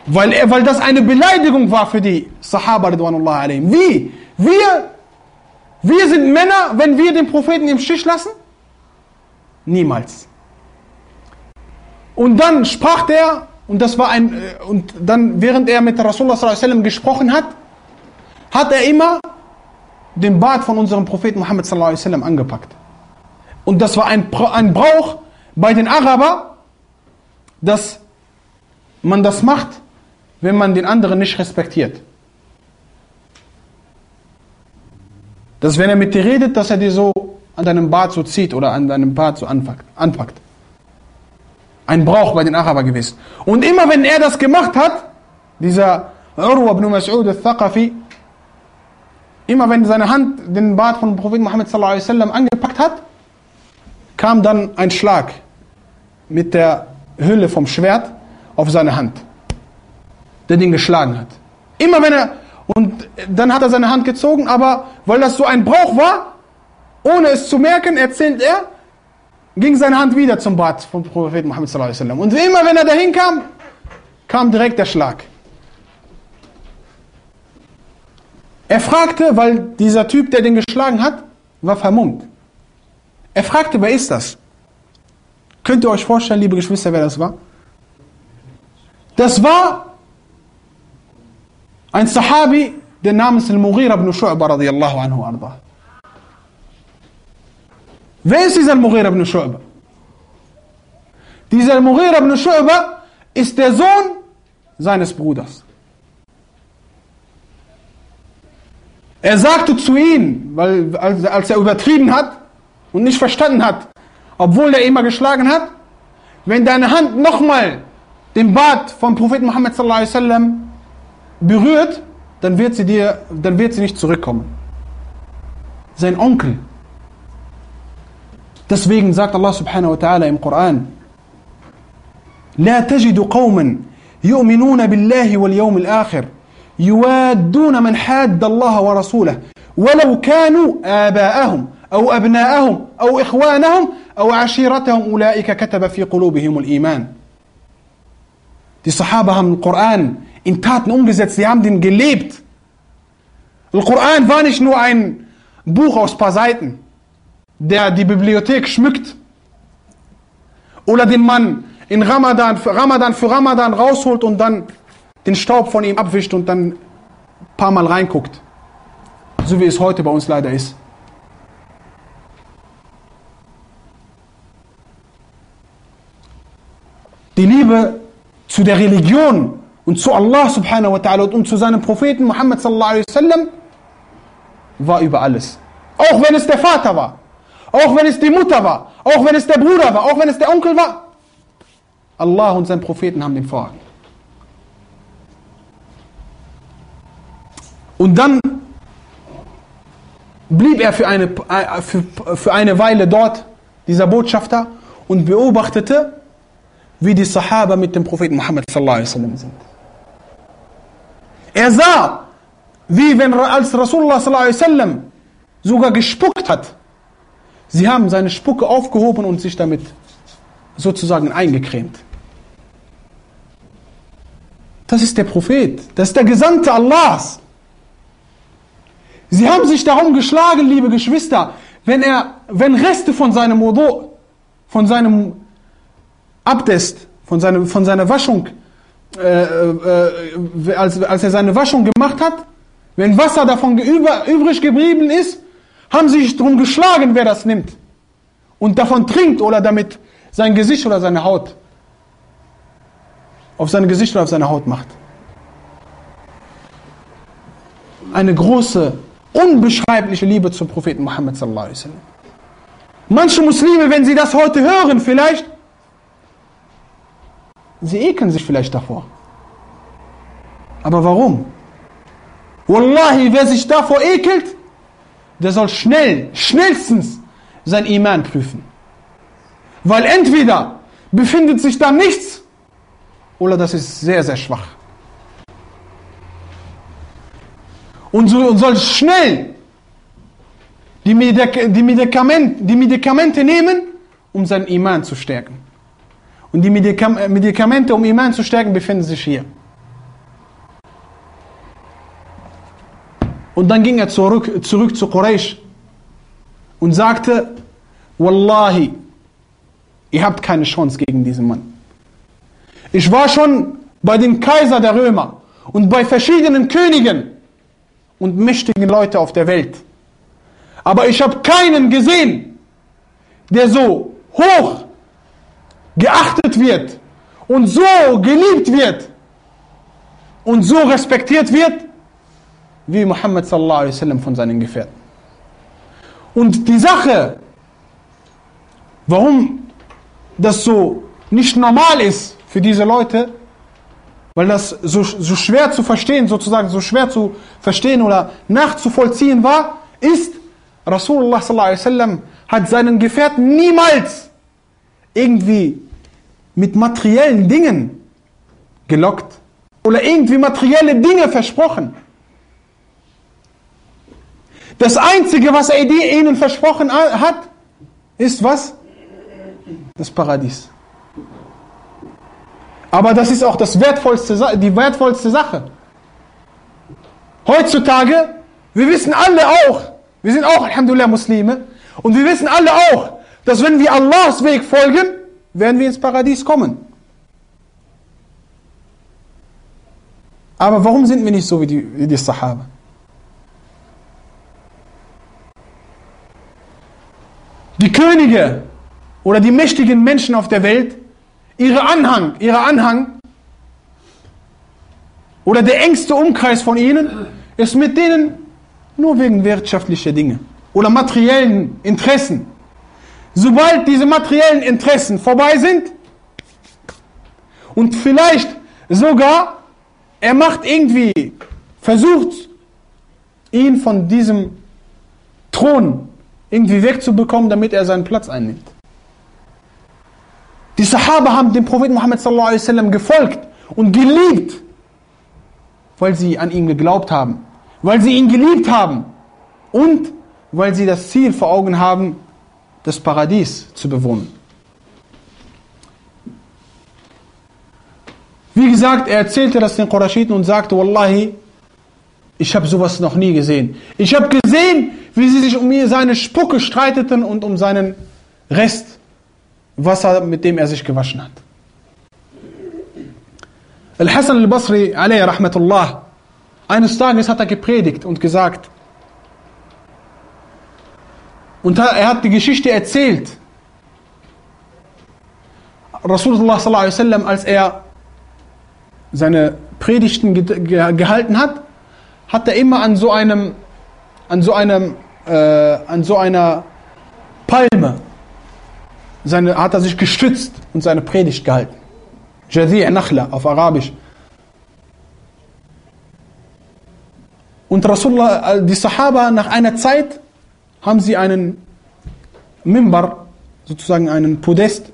Weil, er, weil das eine Beleidigung war für die Sahaba, Wie? Wir wir sind Männer, wenn wir den Propheten im Stich lassen? Niemals. Und dann sprach der, und das war ein, äh, und dann, während er mit Rasulullah gesprochen hat, hat er immer den Bart von unserem Propheten Muhammad sallam angepackt. Und das war ein, ein Brauch bei den Araber, dass man das macht, wenn man den anderen nicht respektiert. Dass wenn er mit dir redet, dass er dir so an deinem Bart so zieht oder an deinem Bart so anpackt. Ein Brauch bei den Araber gewesen. Und immer wenn er das gemacht hat, dieser Urwa ibn Mas'ud al-Thaqafi, immer wenn seine Hand den Bart von Prophet Muhammad sallallahu alaihi angepackt hat, kam dann ein Schlag mit der Hülle vom Schwert auf seine Hand, der den geschlagen hat. Immer wenn er und dann hat er seine Hand gezogen, aber weil das so ein Brauch war, ohne es zu merken, erzählt er, ging seine Hand wieder zum Bart vom Propheten Muhammad sallallahu alaihi wasallam. Und immer wenn er dahin kam, kam direkt der Schlag. Er fragte, weil dieser Typ, der den geschlagen hat, war vermummt. Er fragte, wer ist das? Könnt ihr euch vorstellen, liebe Geschwister, wer das war? Das war ein Sahabi, der namens Al-Mughira ibn Shu'ba radiyallahu anhu arda. Wer ist dieser Al-Mughira ibn Shu'ba? Dieser Al-Mughira ibn Shu'ba ist der Sohn seines Bruders. Er sagte zu ihnen, weil, als, als er übertrieben hat und nicht verstanden hat, obwohl er immer geschlagen hat, wenn deine Hand nochmal den Bart vom Propheten Muhammad sallallahu alaihi wasallam berührt, dann wird sie dir, dann wird sie nicht zurückkommen. Sein Onkel. Deswegen sagt Allah subhanahu wa ta'ala im Koran, لا تجد قوما يؤمنون بالله واليوم الآخر يوادون من حاد الله ورسوله ولو كانوا آباءهم أو أبناءهم أو إخوانهم أو عشيرتهم أولئك كتب في قلوبهم الإيمان Die Sahaba haben den Koran in Taten umgesetzt, sie haben den gelebt. Der Koran war nicht nur ein Buch aus paar Seiten, der die Bibliothek schmückt oder den man in Ramadan, Ramadan für Ramadan rausholt und dann den Staub von ihm abwischt und dann ein paar Mal reinguckt. So wie es heute bei uns leider ist. Die Liebe zu der Religion und zu Allah subhanahu wa ta'ala und zu seinem Propheten Muhammad sallallahu alaihi wasallam war über alles. Auch wenn es der Vater war, auch wenn es die Mutter war, auch wenn es der Bruder war, auch wenn es der Onkel war. Allah und sein Propheten haben den Vorrang. Und dann blieb er für eine, für, für eine Weile dort, dieser Botschafter, und beobachtete, wie die Sahaba mit dem Propheten Muhammad sind. Er sah, wie wenn als Rasulullah sogar gespuckt hat. Sie haben seine Spucke aufgehoben und sich damit sozusagen eingecremt. Das ist der Prophet, das ist der Gesandte Allahs. Sie haben sich darum geschlagen, liebe Geschwister, wenn er, wenn Reste von seinem Wudu, von seinem Abdest, von, seinem, von seiner Waschung, äh, äh, als, als er seine Waschung gemacht hat, wenn Wasser davon über, übrig geblieben ist, haben sich darum geschlagen, wer das nimmt und davon trinkt oder damit sein Gesicht oder seine Haut auf sein Gesicht oder auf seine Haut macht. Eine große, unbeschreibliche Liebe zum Propheten Muhammad sallallahu alaihi wasallam. Manche Muslime, wenn sie das heute hören, vielleicht, sie ekeln sich vielleicht davor. Aber warum? Wallahi, wer sich davor ekelt, der soll schnell, schnellstens sein Iman prüfen. Weil entweder befindet sich da nichts oder das ist sehr, sehr schwach. Und, so, und soll schnell die, Medik die, Medikament, die Medikamente nehmen, um seinen Iman zu stärken. Und die Medikam Medikamente, um Iman zu stärken, befinden sich hier. Und dann ging er zurück, zurück zu Quraysh und sagte, Wallahi, ihr habt keine Chance gegen diesen Mann. Ich war schon bei den Kaiser der Römer und bei verschiedenen Königen und mächtigen Leute auf der Welt. Aber ich habe keinen gesehen, der so hoch geachtet wird und so geliebt wird und so respektiert wird, wie Muhammad sallallahu alaihi wasallam von seinen Gefährten. Und die Sache, warum das so nicht normal ist, für diese Leute, weil das so, so schwer zu verstehen, sozusagen so schwer zu verstehen oder nachzuvollziehen war, ist, Rasulullah sallallahu alaihi wasallam hat seinen Gefährten niemals irgendwie mit materiellen Dingen gelockt oder irgendwie materielle Dinge versprochen. Das Einzige, was er ihnen versprochen hat, ist was? Das Paradies. Aber das ist auch das wertvollste, die wertvollste Sache. Heutzutage, wir wissen alle auch, wir sind auch Alhamdulillah Muslime, und wir wissen alle auch, dass wenn wir Allahs Weg folgen, werden wir ins Paradies kommen. Aber warum sind wir nicht so wie die, wie die Sahaba? Die Könige oder die mächtigen Menschen auf der Welt ihre Anhang, ihre Anhang oder der engste Umkreis von ihnen ist mit denen Nur wegen wirtschaftlicher Dinge oder materiellen Interessen. Sobald diese materiellen Interessen vorbei sind und vielleicht sogar er macht irgendwie, versucht ihn von diesem Thron irgendwie wegzubekommen, damit er seinen Platz einnimmt. Die Sahaba haben dem Propheten Muhammad sallallahu alaihi wasallam gefolgt und geliebt, weil sie an ihn geglaubt haben, weil sie ihn geliebt haben und weil sie das Ziel vor Augen haben, das Paradies zu bewohnen. Wie gesagt, er erzählte das den Qurashiten und sagte, Wallahi, ich habe sowas noch nie gesehen. Ich habe gesehen, wie sie sich um seine Spucke streiteten und um seinen Rest Wasser, mit dem er sich gewaschen hat. Al-Hassan al-Basri, alayhi rahmatullah, eines Tages hat er gepredigt und gesagt, und er hat die Geschichte erzählt, Rasulullah sallallahu alaihi wasallam, als er seine Predigten gehalten hat, hat er immer an so einem, an so einem, äh, an so einer Palme, seine, hat er sich gestützt und seine Predigt gehalten. Jadhi' Nakhla auf Arabisch. Und Rasulullah, äh, die Sahaba, nach einer Zeit haben sie einen Mimbar, sozusagen einen Podest,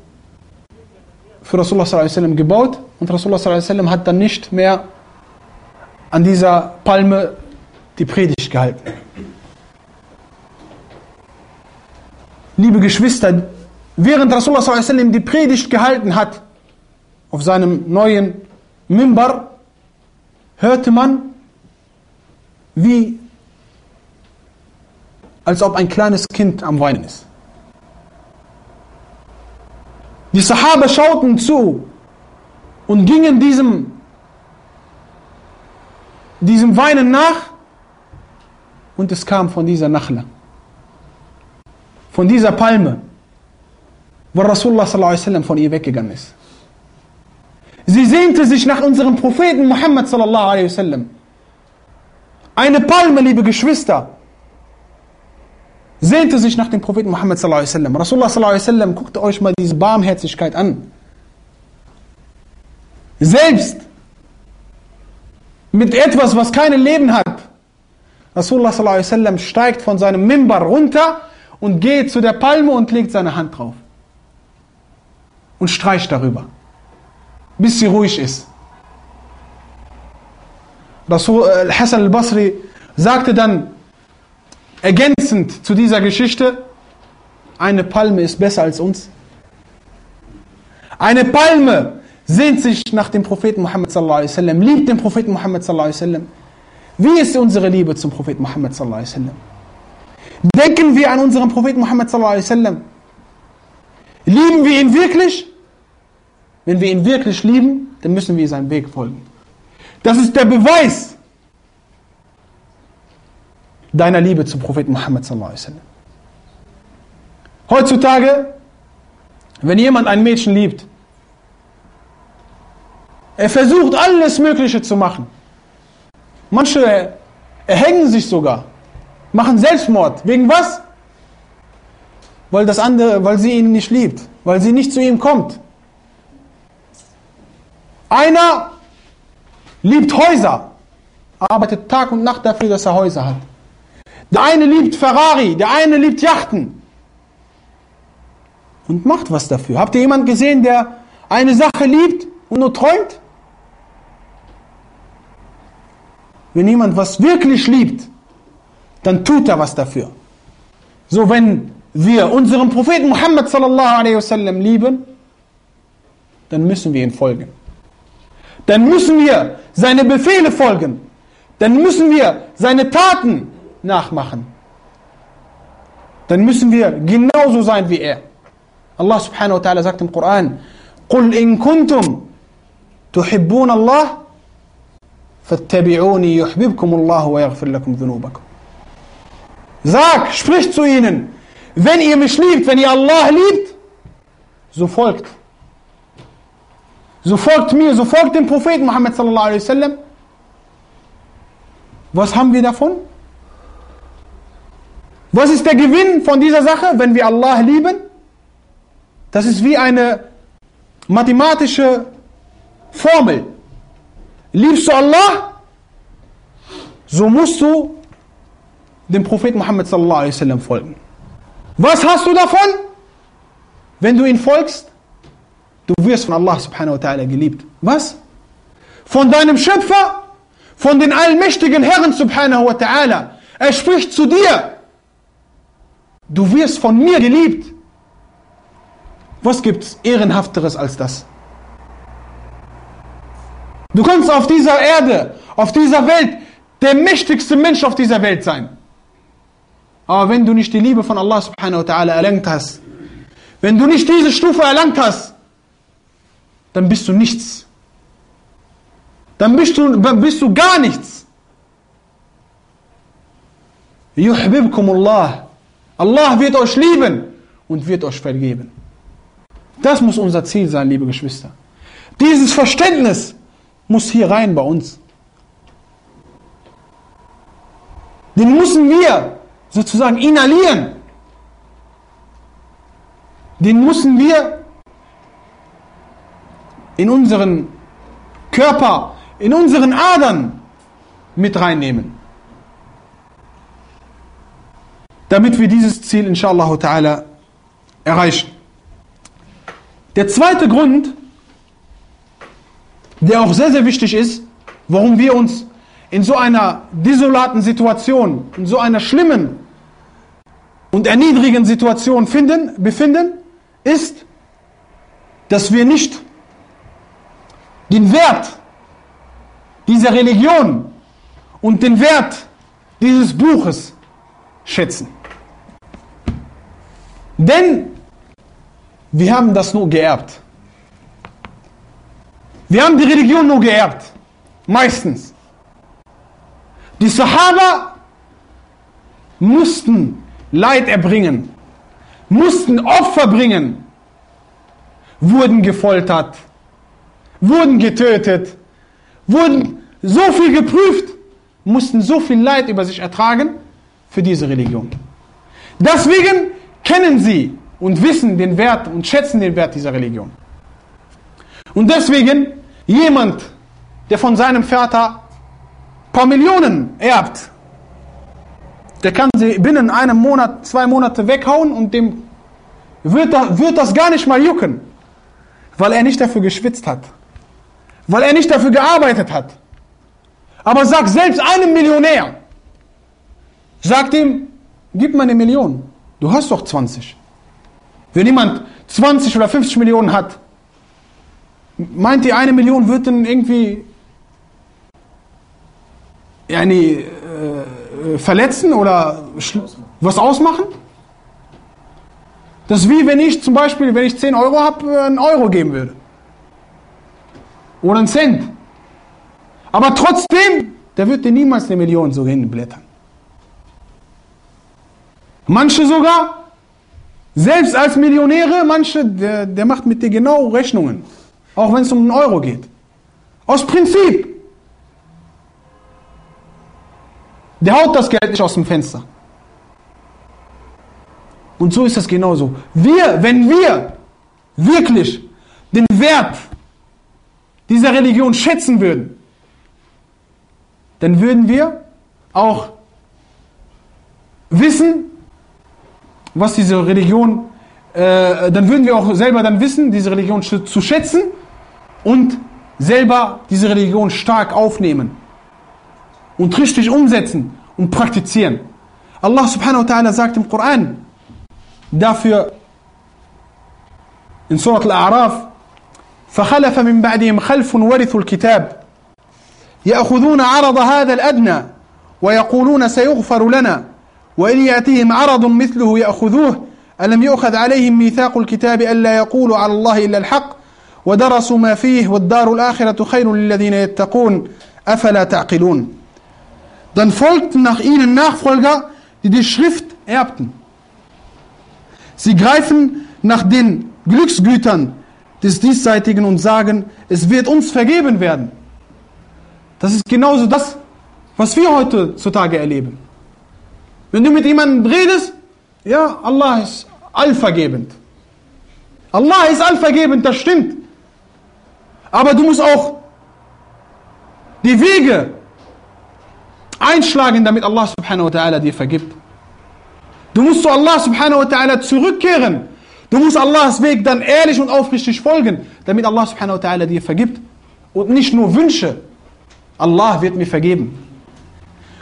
für Rasulullah sallam, gebaut und Rasulullah sallam, hat dann nicht mehr an dieser Palme die Predigt gehalten. Liebe Geschwister, während Rasulullah die Predigt gehalten hat auf seinem neuen Mimbar, hörte man, wie als ob ein kleines Kind am Weinen ist. Die Sahaba schauten zu und gingen diesem, diesem Weinen nach und es kam von dieser Nachla, von dieser Palme, wo Rasulullah sallam, von ihr weggegangen ist. Sie sehnte sich nach unserem Propheten Muhammad sallallahu alaihi wasallam. Eine Palme, liebe Geschwister, sehnte sich nach dem Propheten Muhammad sallallahu alaihi wasallam. Rasulullah sallallahu alaihi wasallam, guckt euch mal diese Barmherzigkeit an. Selbst mit etwas, was kein Leben hat. Rasulullah sallallahu steigt von seinem Mimbar runter und geht zu der Palme und legt seine Hand drauf. Und streicht darüber, bis sie ruhig ist. Rasul äh, Hassan al-Basri sagte dann, Ergänzend zu dieser Geschichte, eine Palme ist besser als uns. Eine Palme sehnt sich nach dem Propheten Muhammad sallallahu alaihi wasallam, liebt den Propheten Muhammad sallallahu alaihi wasallam. Wie ist unsere Liebe zum Propheten Muhammad sallallahu alaihi wasallam? Denken wir an unseren Propheten Muhammad sallallahu alaihi wasallam? Lieben wir ihn wirklich? Wenn wir ihn wirklich lieben, dann müssen wir seinem Weg folgen. Das ist der Beweis, deiner Liebe zum Propheten Muhammad sallallahu alaihi wasallam. Heutzutage, wenn jemand ein Mädchen liebt, er versucht alles Mögliche zu machen. Manche erhängen sich sogar, machen Selbstmord. Wegen was? Weil das andere, weil sie ihn nicht liebt, weil sie nicht zu ihm kommt. Einer liebt Häuser, arbeitet Tag und Nacht dafür, dass er Häuser hat. Der eine liebt Ferrari, der eine liebt Yachten. Und macht was dafür. Habt ihr jemanden gesehen, der eine Sache liebt und nur träumt? Wenn jemand was wirklich liebt, dann tut er was dafür. So, wenn wir unseren Propheten Muhammad sallallahu alaihi wasallam lieben, dann müssen wir ihm folgen. Dann müssen wir seine Befehle folgen. Dann müssen wir seine Taten nachmachen. Dann müssen wir genauso sein wie er. Allah subhanahu wa ta'ala sagt im Koran, قُلْ إِن كُنْتُمْ تُحِبُّونَ اللَّهِ فَاتَّبِعُونِي يُحْبِبْكُمُ اللَّهُ وَيَغْفِرْ لَكُمْ ذُنُوبَكُمْ Sag, sprich zu ihnen, wenn ihr mich liebt, wenn ihr Allah liebt, so folgt. So folgt mir, so folgt dem Propheten Muhammad sallallahu alaihi wasallam. Was haben wir davon? Was ist der Gewinn von dieser Sache, wenn wir Allah lieben? Das ist wie eine mathematische Formel. Liebst du Allah, so musst du dem Propheten Muhammad sallallahu alaihi folgen. Was hast du davon? Wenn du ihn folgst, du wirst von Allah subhanahu wa ta'ala geliebt. Was? Von deinem Schöpfer, von den allmächtigen Herren subhanahu wa ta'ala. Er spricht zu dir. Du wirst von mir geliebt. Was gibt's ehrenhafteres als das? Du kannst auf dieser Erde, auf dieser Welt, der mächtigste Mensch auf dieser Welt sein. Aber wenn du nicht die Liebe von Allah subhanahu wa ta'ala erlangt hast, wenn du nicht diese Stufe erlangt hast, dann bist du nichts. Dann bist du, bist du gar nichts. Yuhbibkumullah. Allah wird euch lieben und wird euch vergeben. Das muss unser Ziel sein, liebe Geschwister. Dieses Verständnis muss hier rein bei uns. Den müssen wir sozusagen inhalieren. Den müssen wir in unseren Körper, in unseren Adern mit reinnehmen. Damit wir dieses Ziel, inshallah erreichen. Der zweite Grund, der auch sehr, sehr wichtig ist, warum wir uns in so einer desolaten Situation, in so einer schlimmen und erniedrigen Situation finden, befinden, ist, dass wir nicht den Wert dieser Religion und den Wert dieses Buches schätzen. Denn wir haben das nur geerbt. Wir haben die Religion nur geerbt. Meistens. Die Sahaba mussten Leid erbringen, mussten Opfer bringen, wurden gefoltert, wurden getötet, wurden so viel geprüft, mussten so viel Leid über sich ertragen für diese Religion. Deswegen kennen sie und wissen den Wert und schätzen den Wert dieser Religion. Und deswegen jemand, der von seinem Vater ein paar Millionen erbt, der kann sie binnen einem Monat, zwei Monate weghauen und dem wird, wird das gar nicht mal jucken, weil er nicht dafür geschwitzt hat, weil er nicht dafür gearbeitet hat. Aber sag selbst einem Millionär, sagt ihm, gib mir eine Million, du hast doch 20. Wenn jemand 20 oder 50 Millionen hat, meint ihr, eine Million wird dann irgendwie eine, äh, verletzen oder was ausmachen? Das ist wie wenn ich zum Beispiel, wenn ich 10 Euro habe, einen Euro geben würde. Oder einen Cent. Aber trotzdem, der wird dir niemals eine Million so hinblättern. Manche sogar, selbst als Millionäre, manche, der, der macht mit dir genau Rechnungen. Auch wenn es um einen Euro geht. Aus Prinzip. Der haut das Geld nicht aus dem Fenster. Und so ist das genauso. Wir, wenn wir wirklich den Wert dieser Religion schätzen würden, dann würden wir auch wissen, was diese Religion, äh, dann würden wir auch selber dann wissen, diese Religion zu schätzen und selber diese Religion stark aufnehmen und richtig umsetzen und praktizieren. Allah subhanahu wa ta'ala sagt im Koran dafür in Surat Al-A'raf فخلف من بعدهم خلف ورثوا الكتاب يأخذون عرض هذا الأدنى ويقولون سيغفر لنا وإن يأتيهم عرض مثله يأخذوه ألم يؤخذ عليهم ميثاق الكتاب ألا يقولوا على الله إلا الحق ودرسوا ما فيه والدار الآخرة خير للذين يتقون أفلا تعقلون Dann folgten nach ihnen Nachfolger, die die Schrift erbten. Sie greifen nach den Glücksgütern des Diesseitigen und sagen, es wird uns vergeben werden. Das ist genauso das, was wir heutzutage erleben. Wenn du mit jemandem redest, ja, Allah ist allvergebend. Allah ist allvergebend, das stimmt. Aber du musst auch die Wege einschlagen, damit Allah subhanahu wa ta'ala dir vergibt. Du musst zu Allah subhanahu wa ta'ala zurückkehren. Du musst Allahs Weg dann ehrlich und aufrichtig folgen, damit Allah subhanahu wa ta'ala dir vergibt. Und nicht nur Wünsche. Allah wird mir vergeben.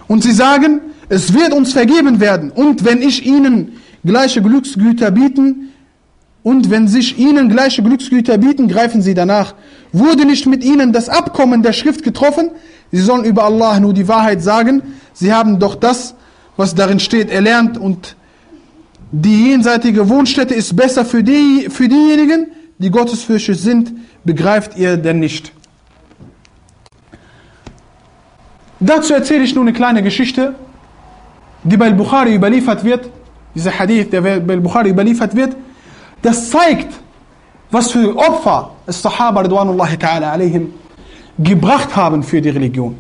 Und sie sagen, es wird uns vergeben werden. Und wenn ich ihnen gleiche Glücksgüter bieten, und wenn sich ihnen gleiche Glücksgüter bieten, greifen sie danach. Wurde nicht mit ihnen das Abkommen der Schrift getroffen? Sie sollen über Allah nur die Wahrheit sagen. Sie haben doch das, was darin steht, erlernt und die jenseitige Wohnstätte ist besser für, die, für diejenigen, die gottesfürchtig sind. Begreift ihr denn nicht? Dazu erzähle ich nur eine kleine Geschichte, die bei Bukhari überliefert wird. Dieser Hadith, der bei Bukhari überliefert wird. Das zeigt, was für Opfer es Sahaba Ridwanullahi ta'ala alayhim gebracht haben für die Religion.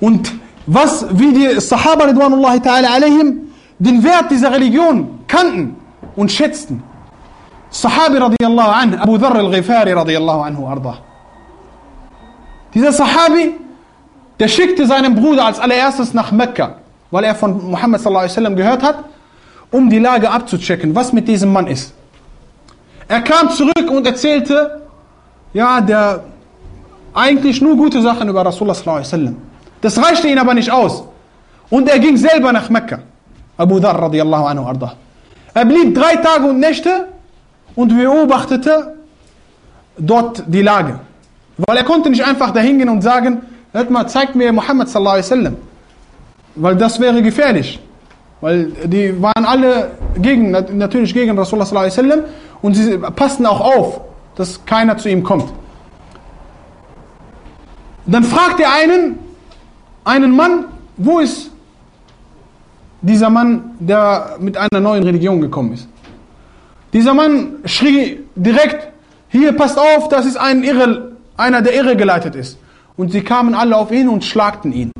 Und was, wie die Sahaba Ridwanullahi ta'ala alayhim den Wert dieser Religion kannten und schätzten. Sahabi radiallahu anhu, Abu Dharr al-Ghifari radiallahu anhu arda. Dieser Sahabi, der schickte seinen Bruder als allererstes nach Mekka, weil er von Muhammad sallallahu alaihi wasallam gehört hat, um die Lage abzuchecken, was mit diesem Mann ist. Er kam zurück und erzählte, ja, der eigentlich nur gute Sachen über Rasulullah Das reichte ihn aber nicht aus. Und er ging selber nach Mekka. Abu Dhar radiallahu anhu arda. Er blieb drei Tage und Nächte und beobachtete dort die Lage. Weil er konnte nicht einfach dahin gehen und sagen, hört mal, zeigt mir Muhammad sallallahu alaihi wasallam. Weil das wäre gefährlich. Weil die waren alle gegen, natürlich gegen Rasulullah sallallahu alaihi wasallam und sie passten auch auf, dass keiner zu ihm kommt. Dann fragt er einen, einen Mann, wo ist dieser Mann, der mit einer neuen Religion gekommen ist? Dieser Mann schrie direkt, hier passt auf, das ist ein Irre, einer, der irregeleitet ist. Und sie kamen alle auf ihn und schlagten ihn.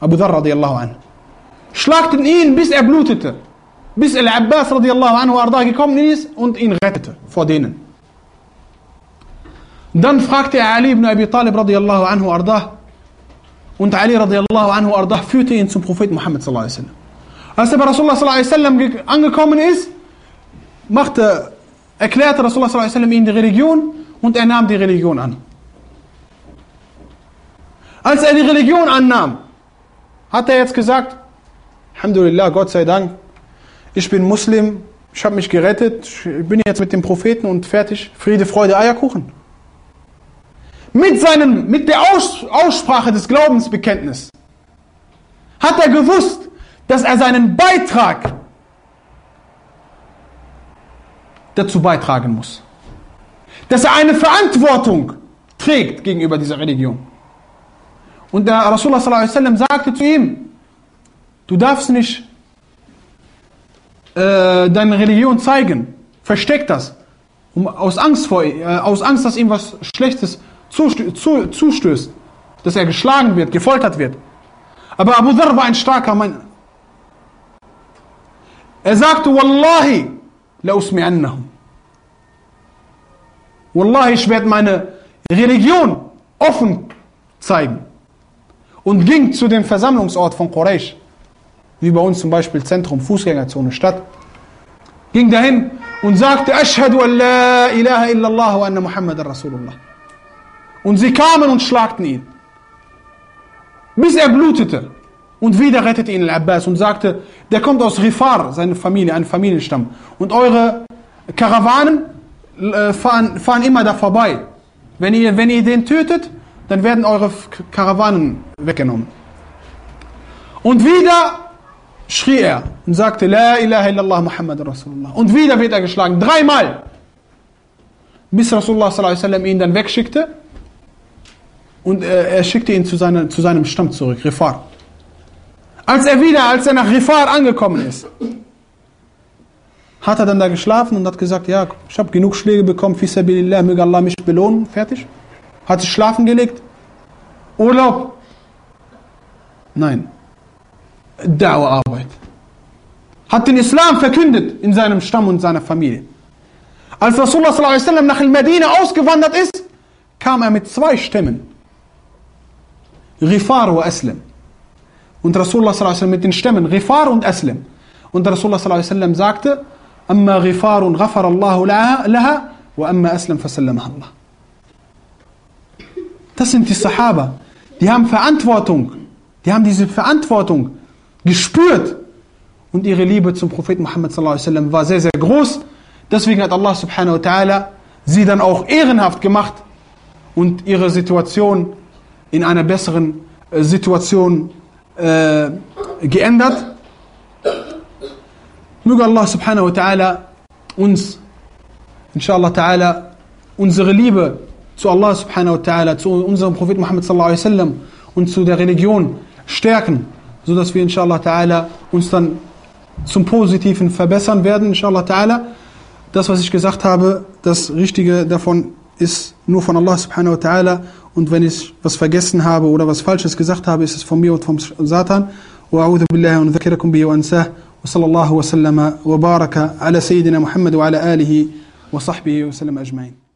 Abu Dhar radiallahu anhu. Schlagten ihn, bis er blutete bis Al-Abbas radiallahu anhu arda gekommen ist und ihn rettete vor denen. Dann fragte Ali ibn Abi Talib radiallahu anhu arda und Ali radiallahu anhu arda führte ihn zum Propheten Muhammad sallallahu alaihi wasallam. Als er bei Rasulullah sallallahu alaihi wasallam angekommen ist, machte, erklärte Rasulullah sallallahu alaihi wasallam ihm die Religion und er nahm die Religion an. Als er die Religion annahm, hat er jetzt gesagt, Alhamdulillah, Gott sei Dank, ich bin Muslim, ich habe mich gerettet, ich bin jetzt mit dem Propheten und fertig. Friede, Freude, Eierkuchen. Mit, seinem, mit der Aus, Aussprache des Glaubensbekenntnisses hat er gewusst, dass er seinen Beitrag dazu beitragen muss. Dass er eine Verantwortung trägt gegenüber dieser Religion. Und der Rasulullah sagte zu ihm, du darfst nicht äh, deine Religion zeigen. Versteck das. Um, aus, Angst vor, äh, aus Angst, dass ihm was Schlechtes zustö zu, zustößt. Dass er geschlagen wird, gefoltert wird. Aber Abu Dhar war ein starker Mann. Er sagte, Wallahi, la usmi'annahum. Wallahi, ich werde meine Religion offen zeigen. Und ging zu dem Versammlungsort von Quraysh wie bei uns zum Beispiel Zentrum, Fußgängerzone, Stadt, ging dahin und sagte, Ashhadu an la ilaha illallah wa anna Muhammad Rasulullah. Und sie kamen und schlagten ihn. Bis er blutete. Und wieder rettete ihn Al-Abbas und sagte, der kommt aus Rifar, seine Familie, ein Familienstamm. Und eure Karawanen äh, fahren, fahren immer da vorbei. Wenn ihr, wenn ihr den tötet, dann werden eure Karawanen weggenommen. Und wieder schrie er und sagte, La ilaha illallah Muhammad Rasulullah. Und wieder wird er geschlagen, dreimal. Bis Rasulullah sallam, ihn dann wegschickte und äh, er schickte ihn zu, seine, zu seinem Stamm zurück, Rifar. Als er wieder, als er nach Rifar angekommen ist, hat er dann da geschlafen und hat gesagt, ja, ich habe genug Schläge bekommen, Fisabilillah, möge Allah mich belohnen, fertig. Hat sich schlafen gelegt. Urlaub? Nein. Dauerarbeit. Hat den Islam verkündet in seinem Stamm und seiner Familie. Als Rasulullah wasallam nach Medina ausgewandert ist, kam er mit zwei Stämmen. Rifar und Aslam. Und Rasulullah wasallam mit den Stämmen Rifar und Aslam. Und Rasulullah wasallam sagte, Amma Rifarun ghafar Allahu laha wa amma Aslam fasallamaha Allah. Das sind die Sahaba. Die haben Verantwortung. Die haben diese Verantwortung gespürt. Und ihre Liebe zum Propheten Muhammad wasallam war sehr, sehr groß. Deswegen hat Allah subhanahu wa sie dann auch ehrenhaft gemacht und ihre Situation in einer besseren äh, Situation äh, geändert. Möge Allah subhanahu wa uns, inshallah ta'ala, unsere Liebe zu Allah subhanahu wa zu unserem Propheten Muhammad sallallahu alaihi wasallam und zu der Religion stärken, sodass wir inshallah ta'ala uns dann zum Positiven verbessern werden, inshallah ta'ala. Das, was ich gesagt habe, das Richtige davon ist nur von Allah subhanahu wa ta'ala und wenn ich was vergessen habe oder was Falsches gesagt habe, ist es von mir und vom Satan. وأعوذ بالله أن أذكركم به وأنساه وصلى الله وسلم وبارك على سيدنا محمد وعلى آله وصحبه وسلم أجمعين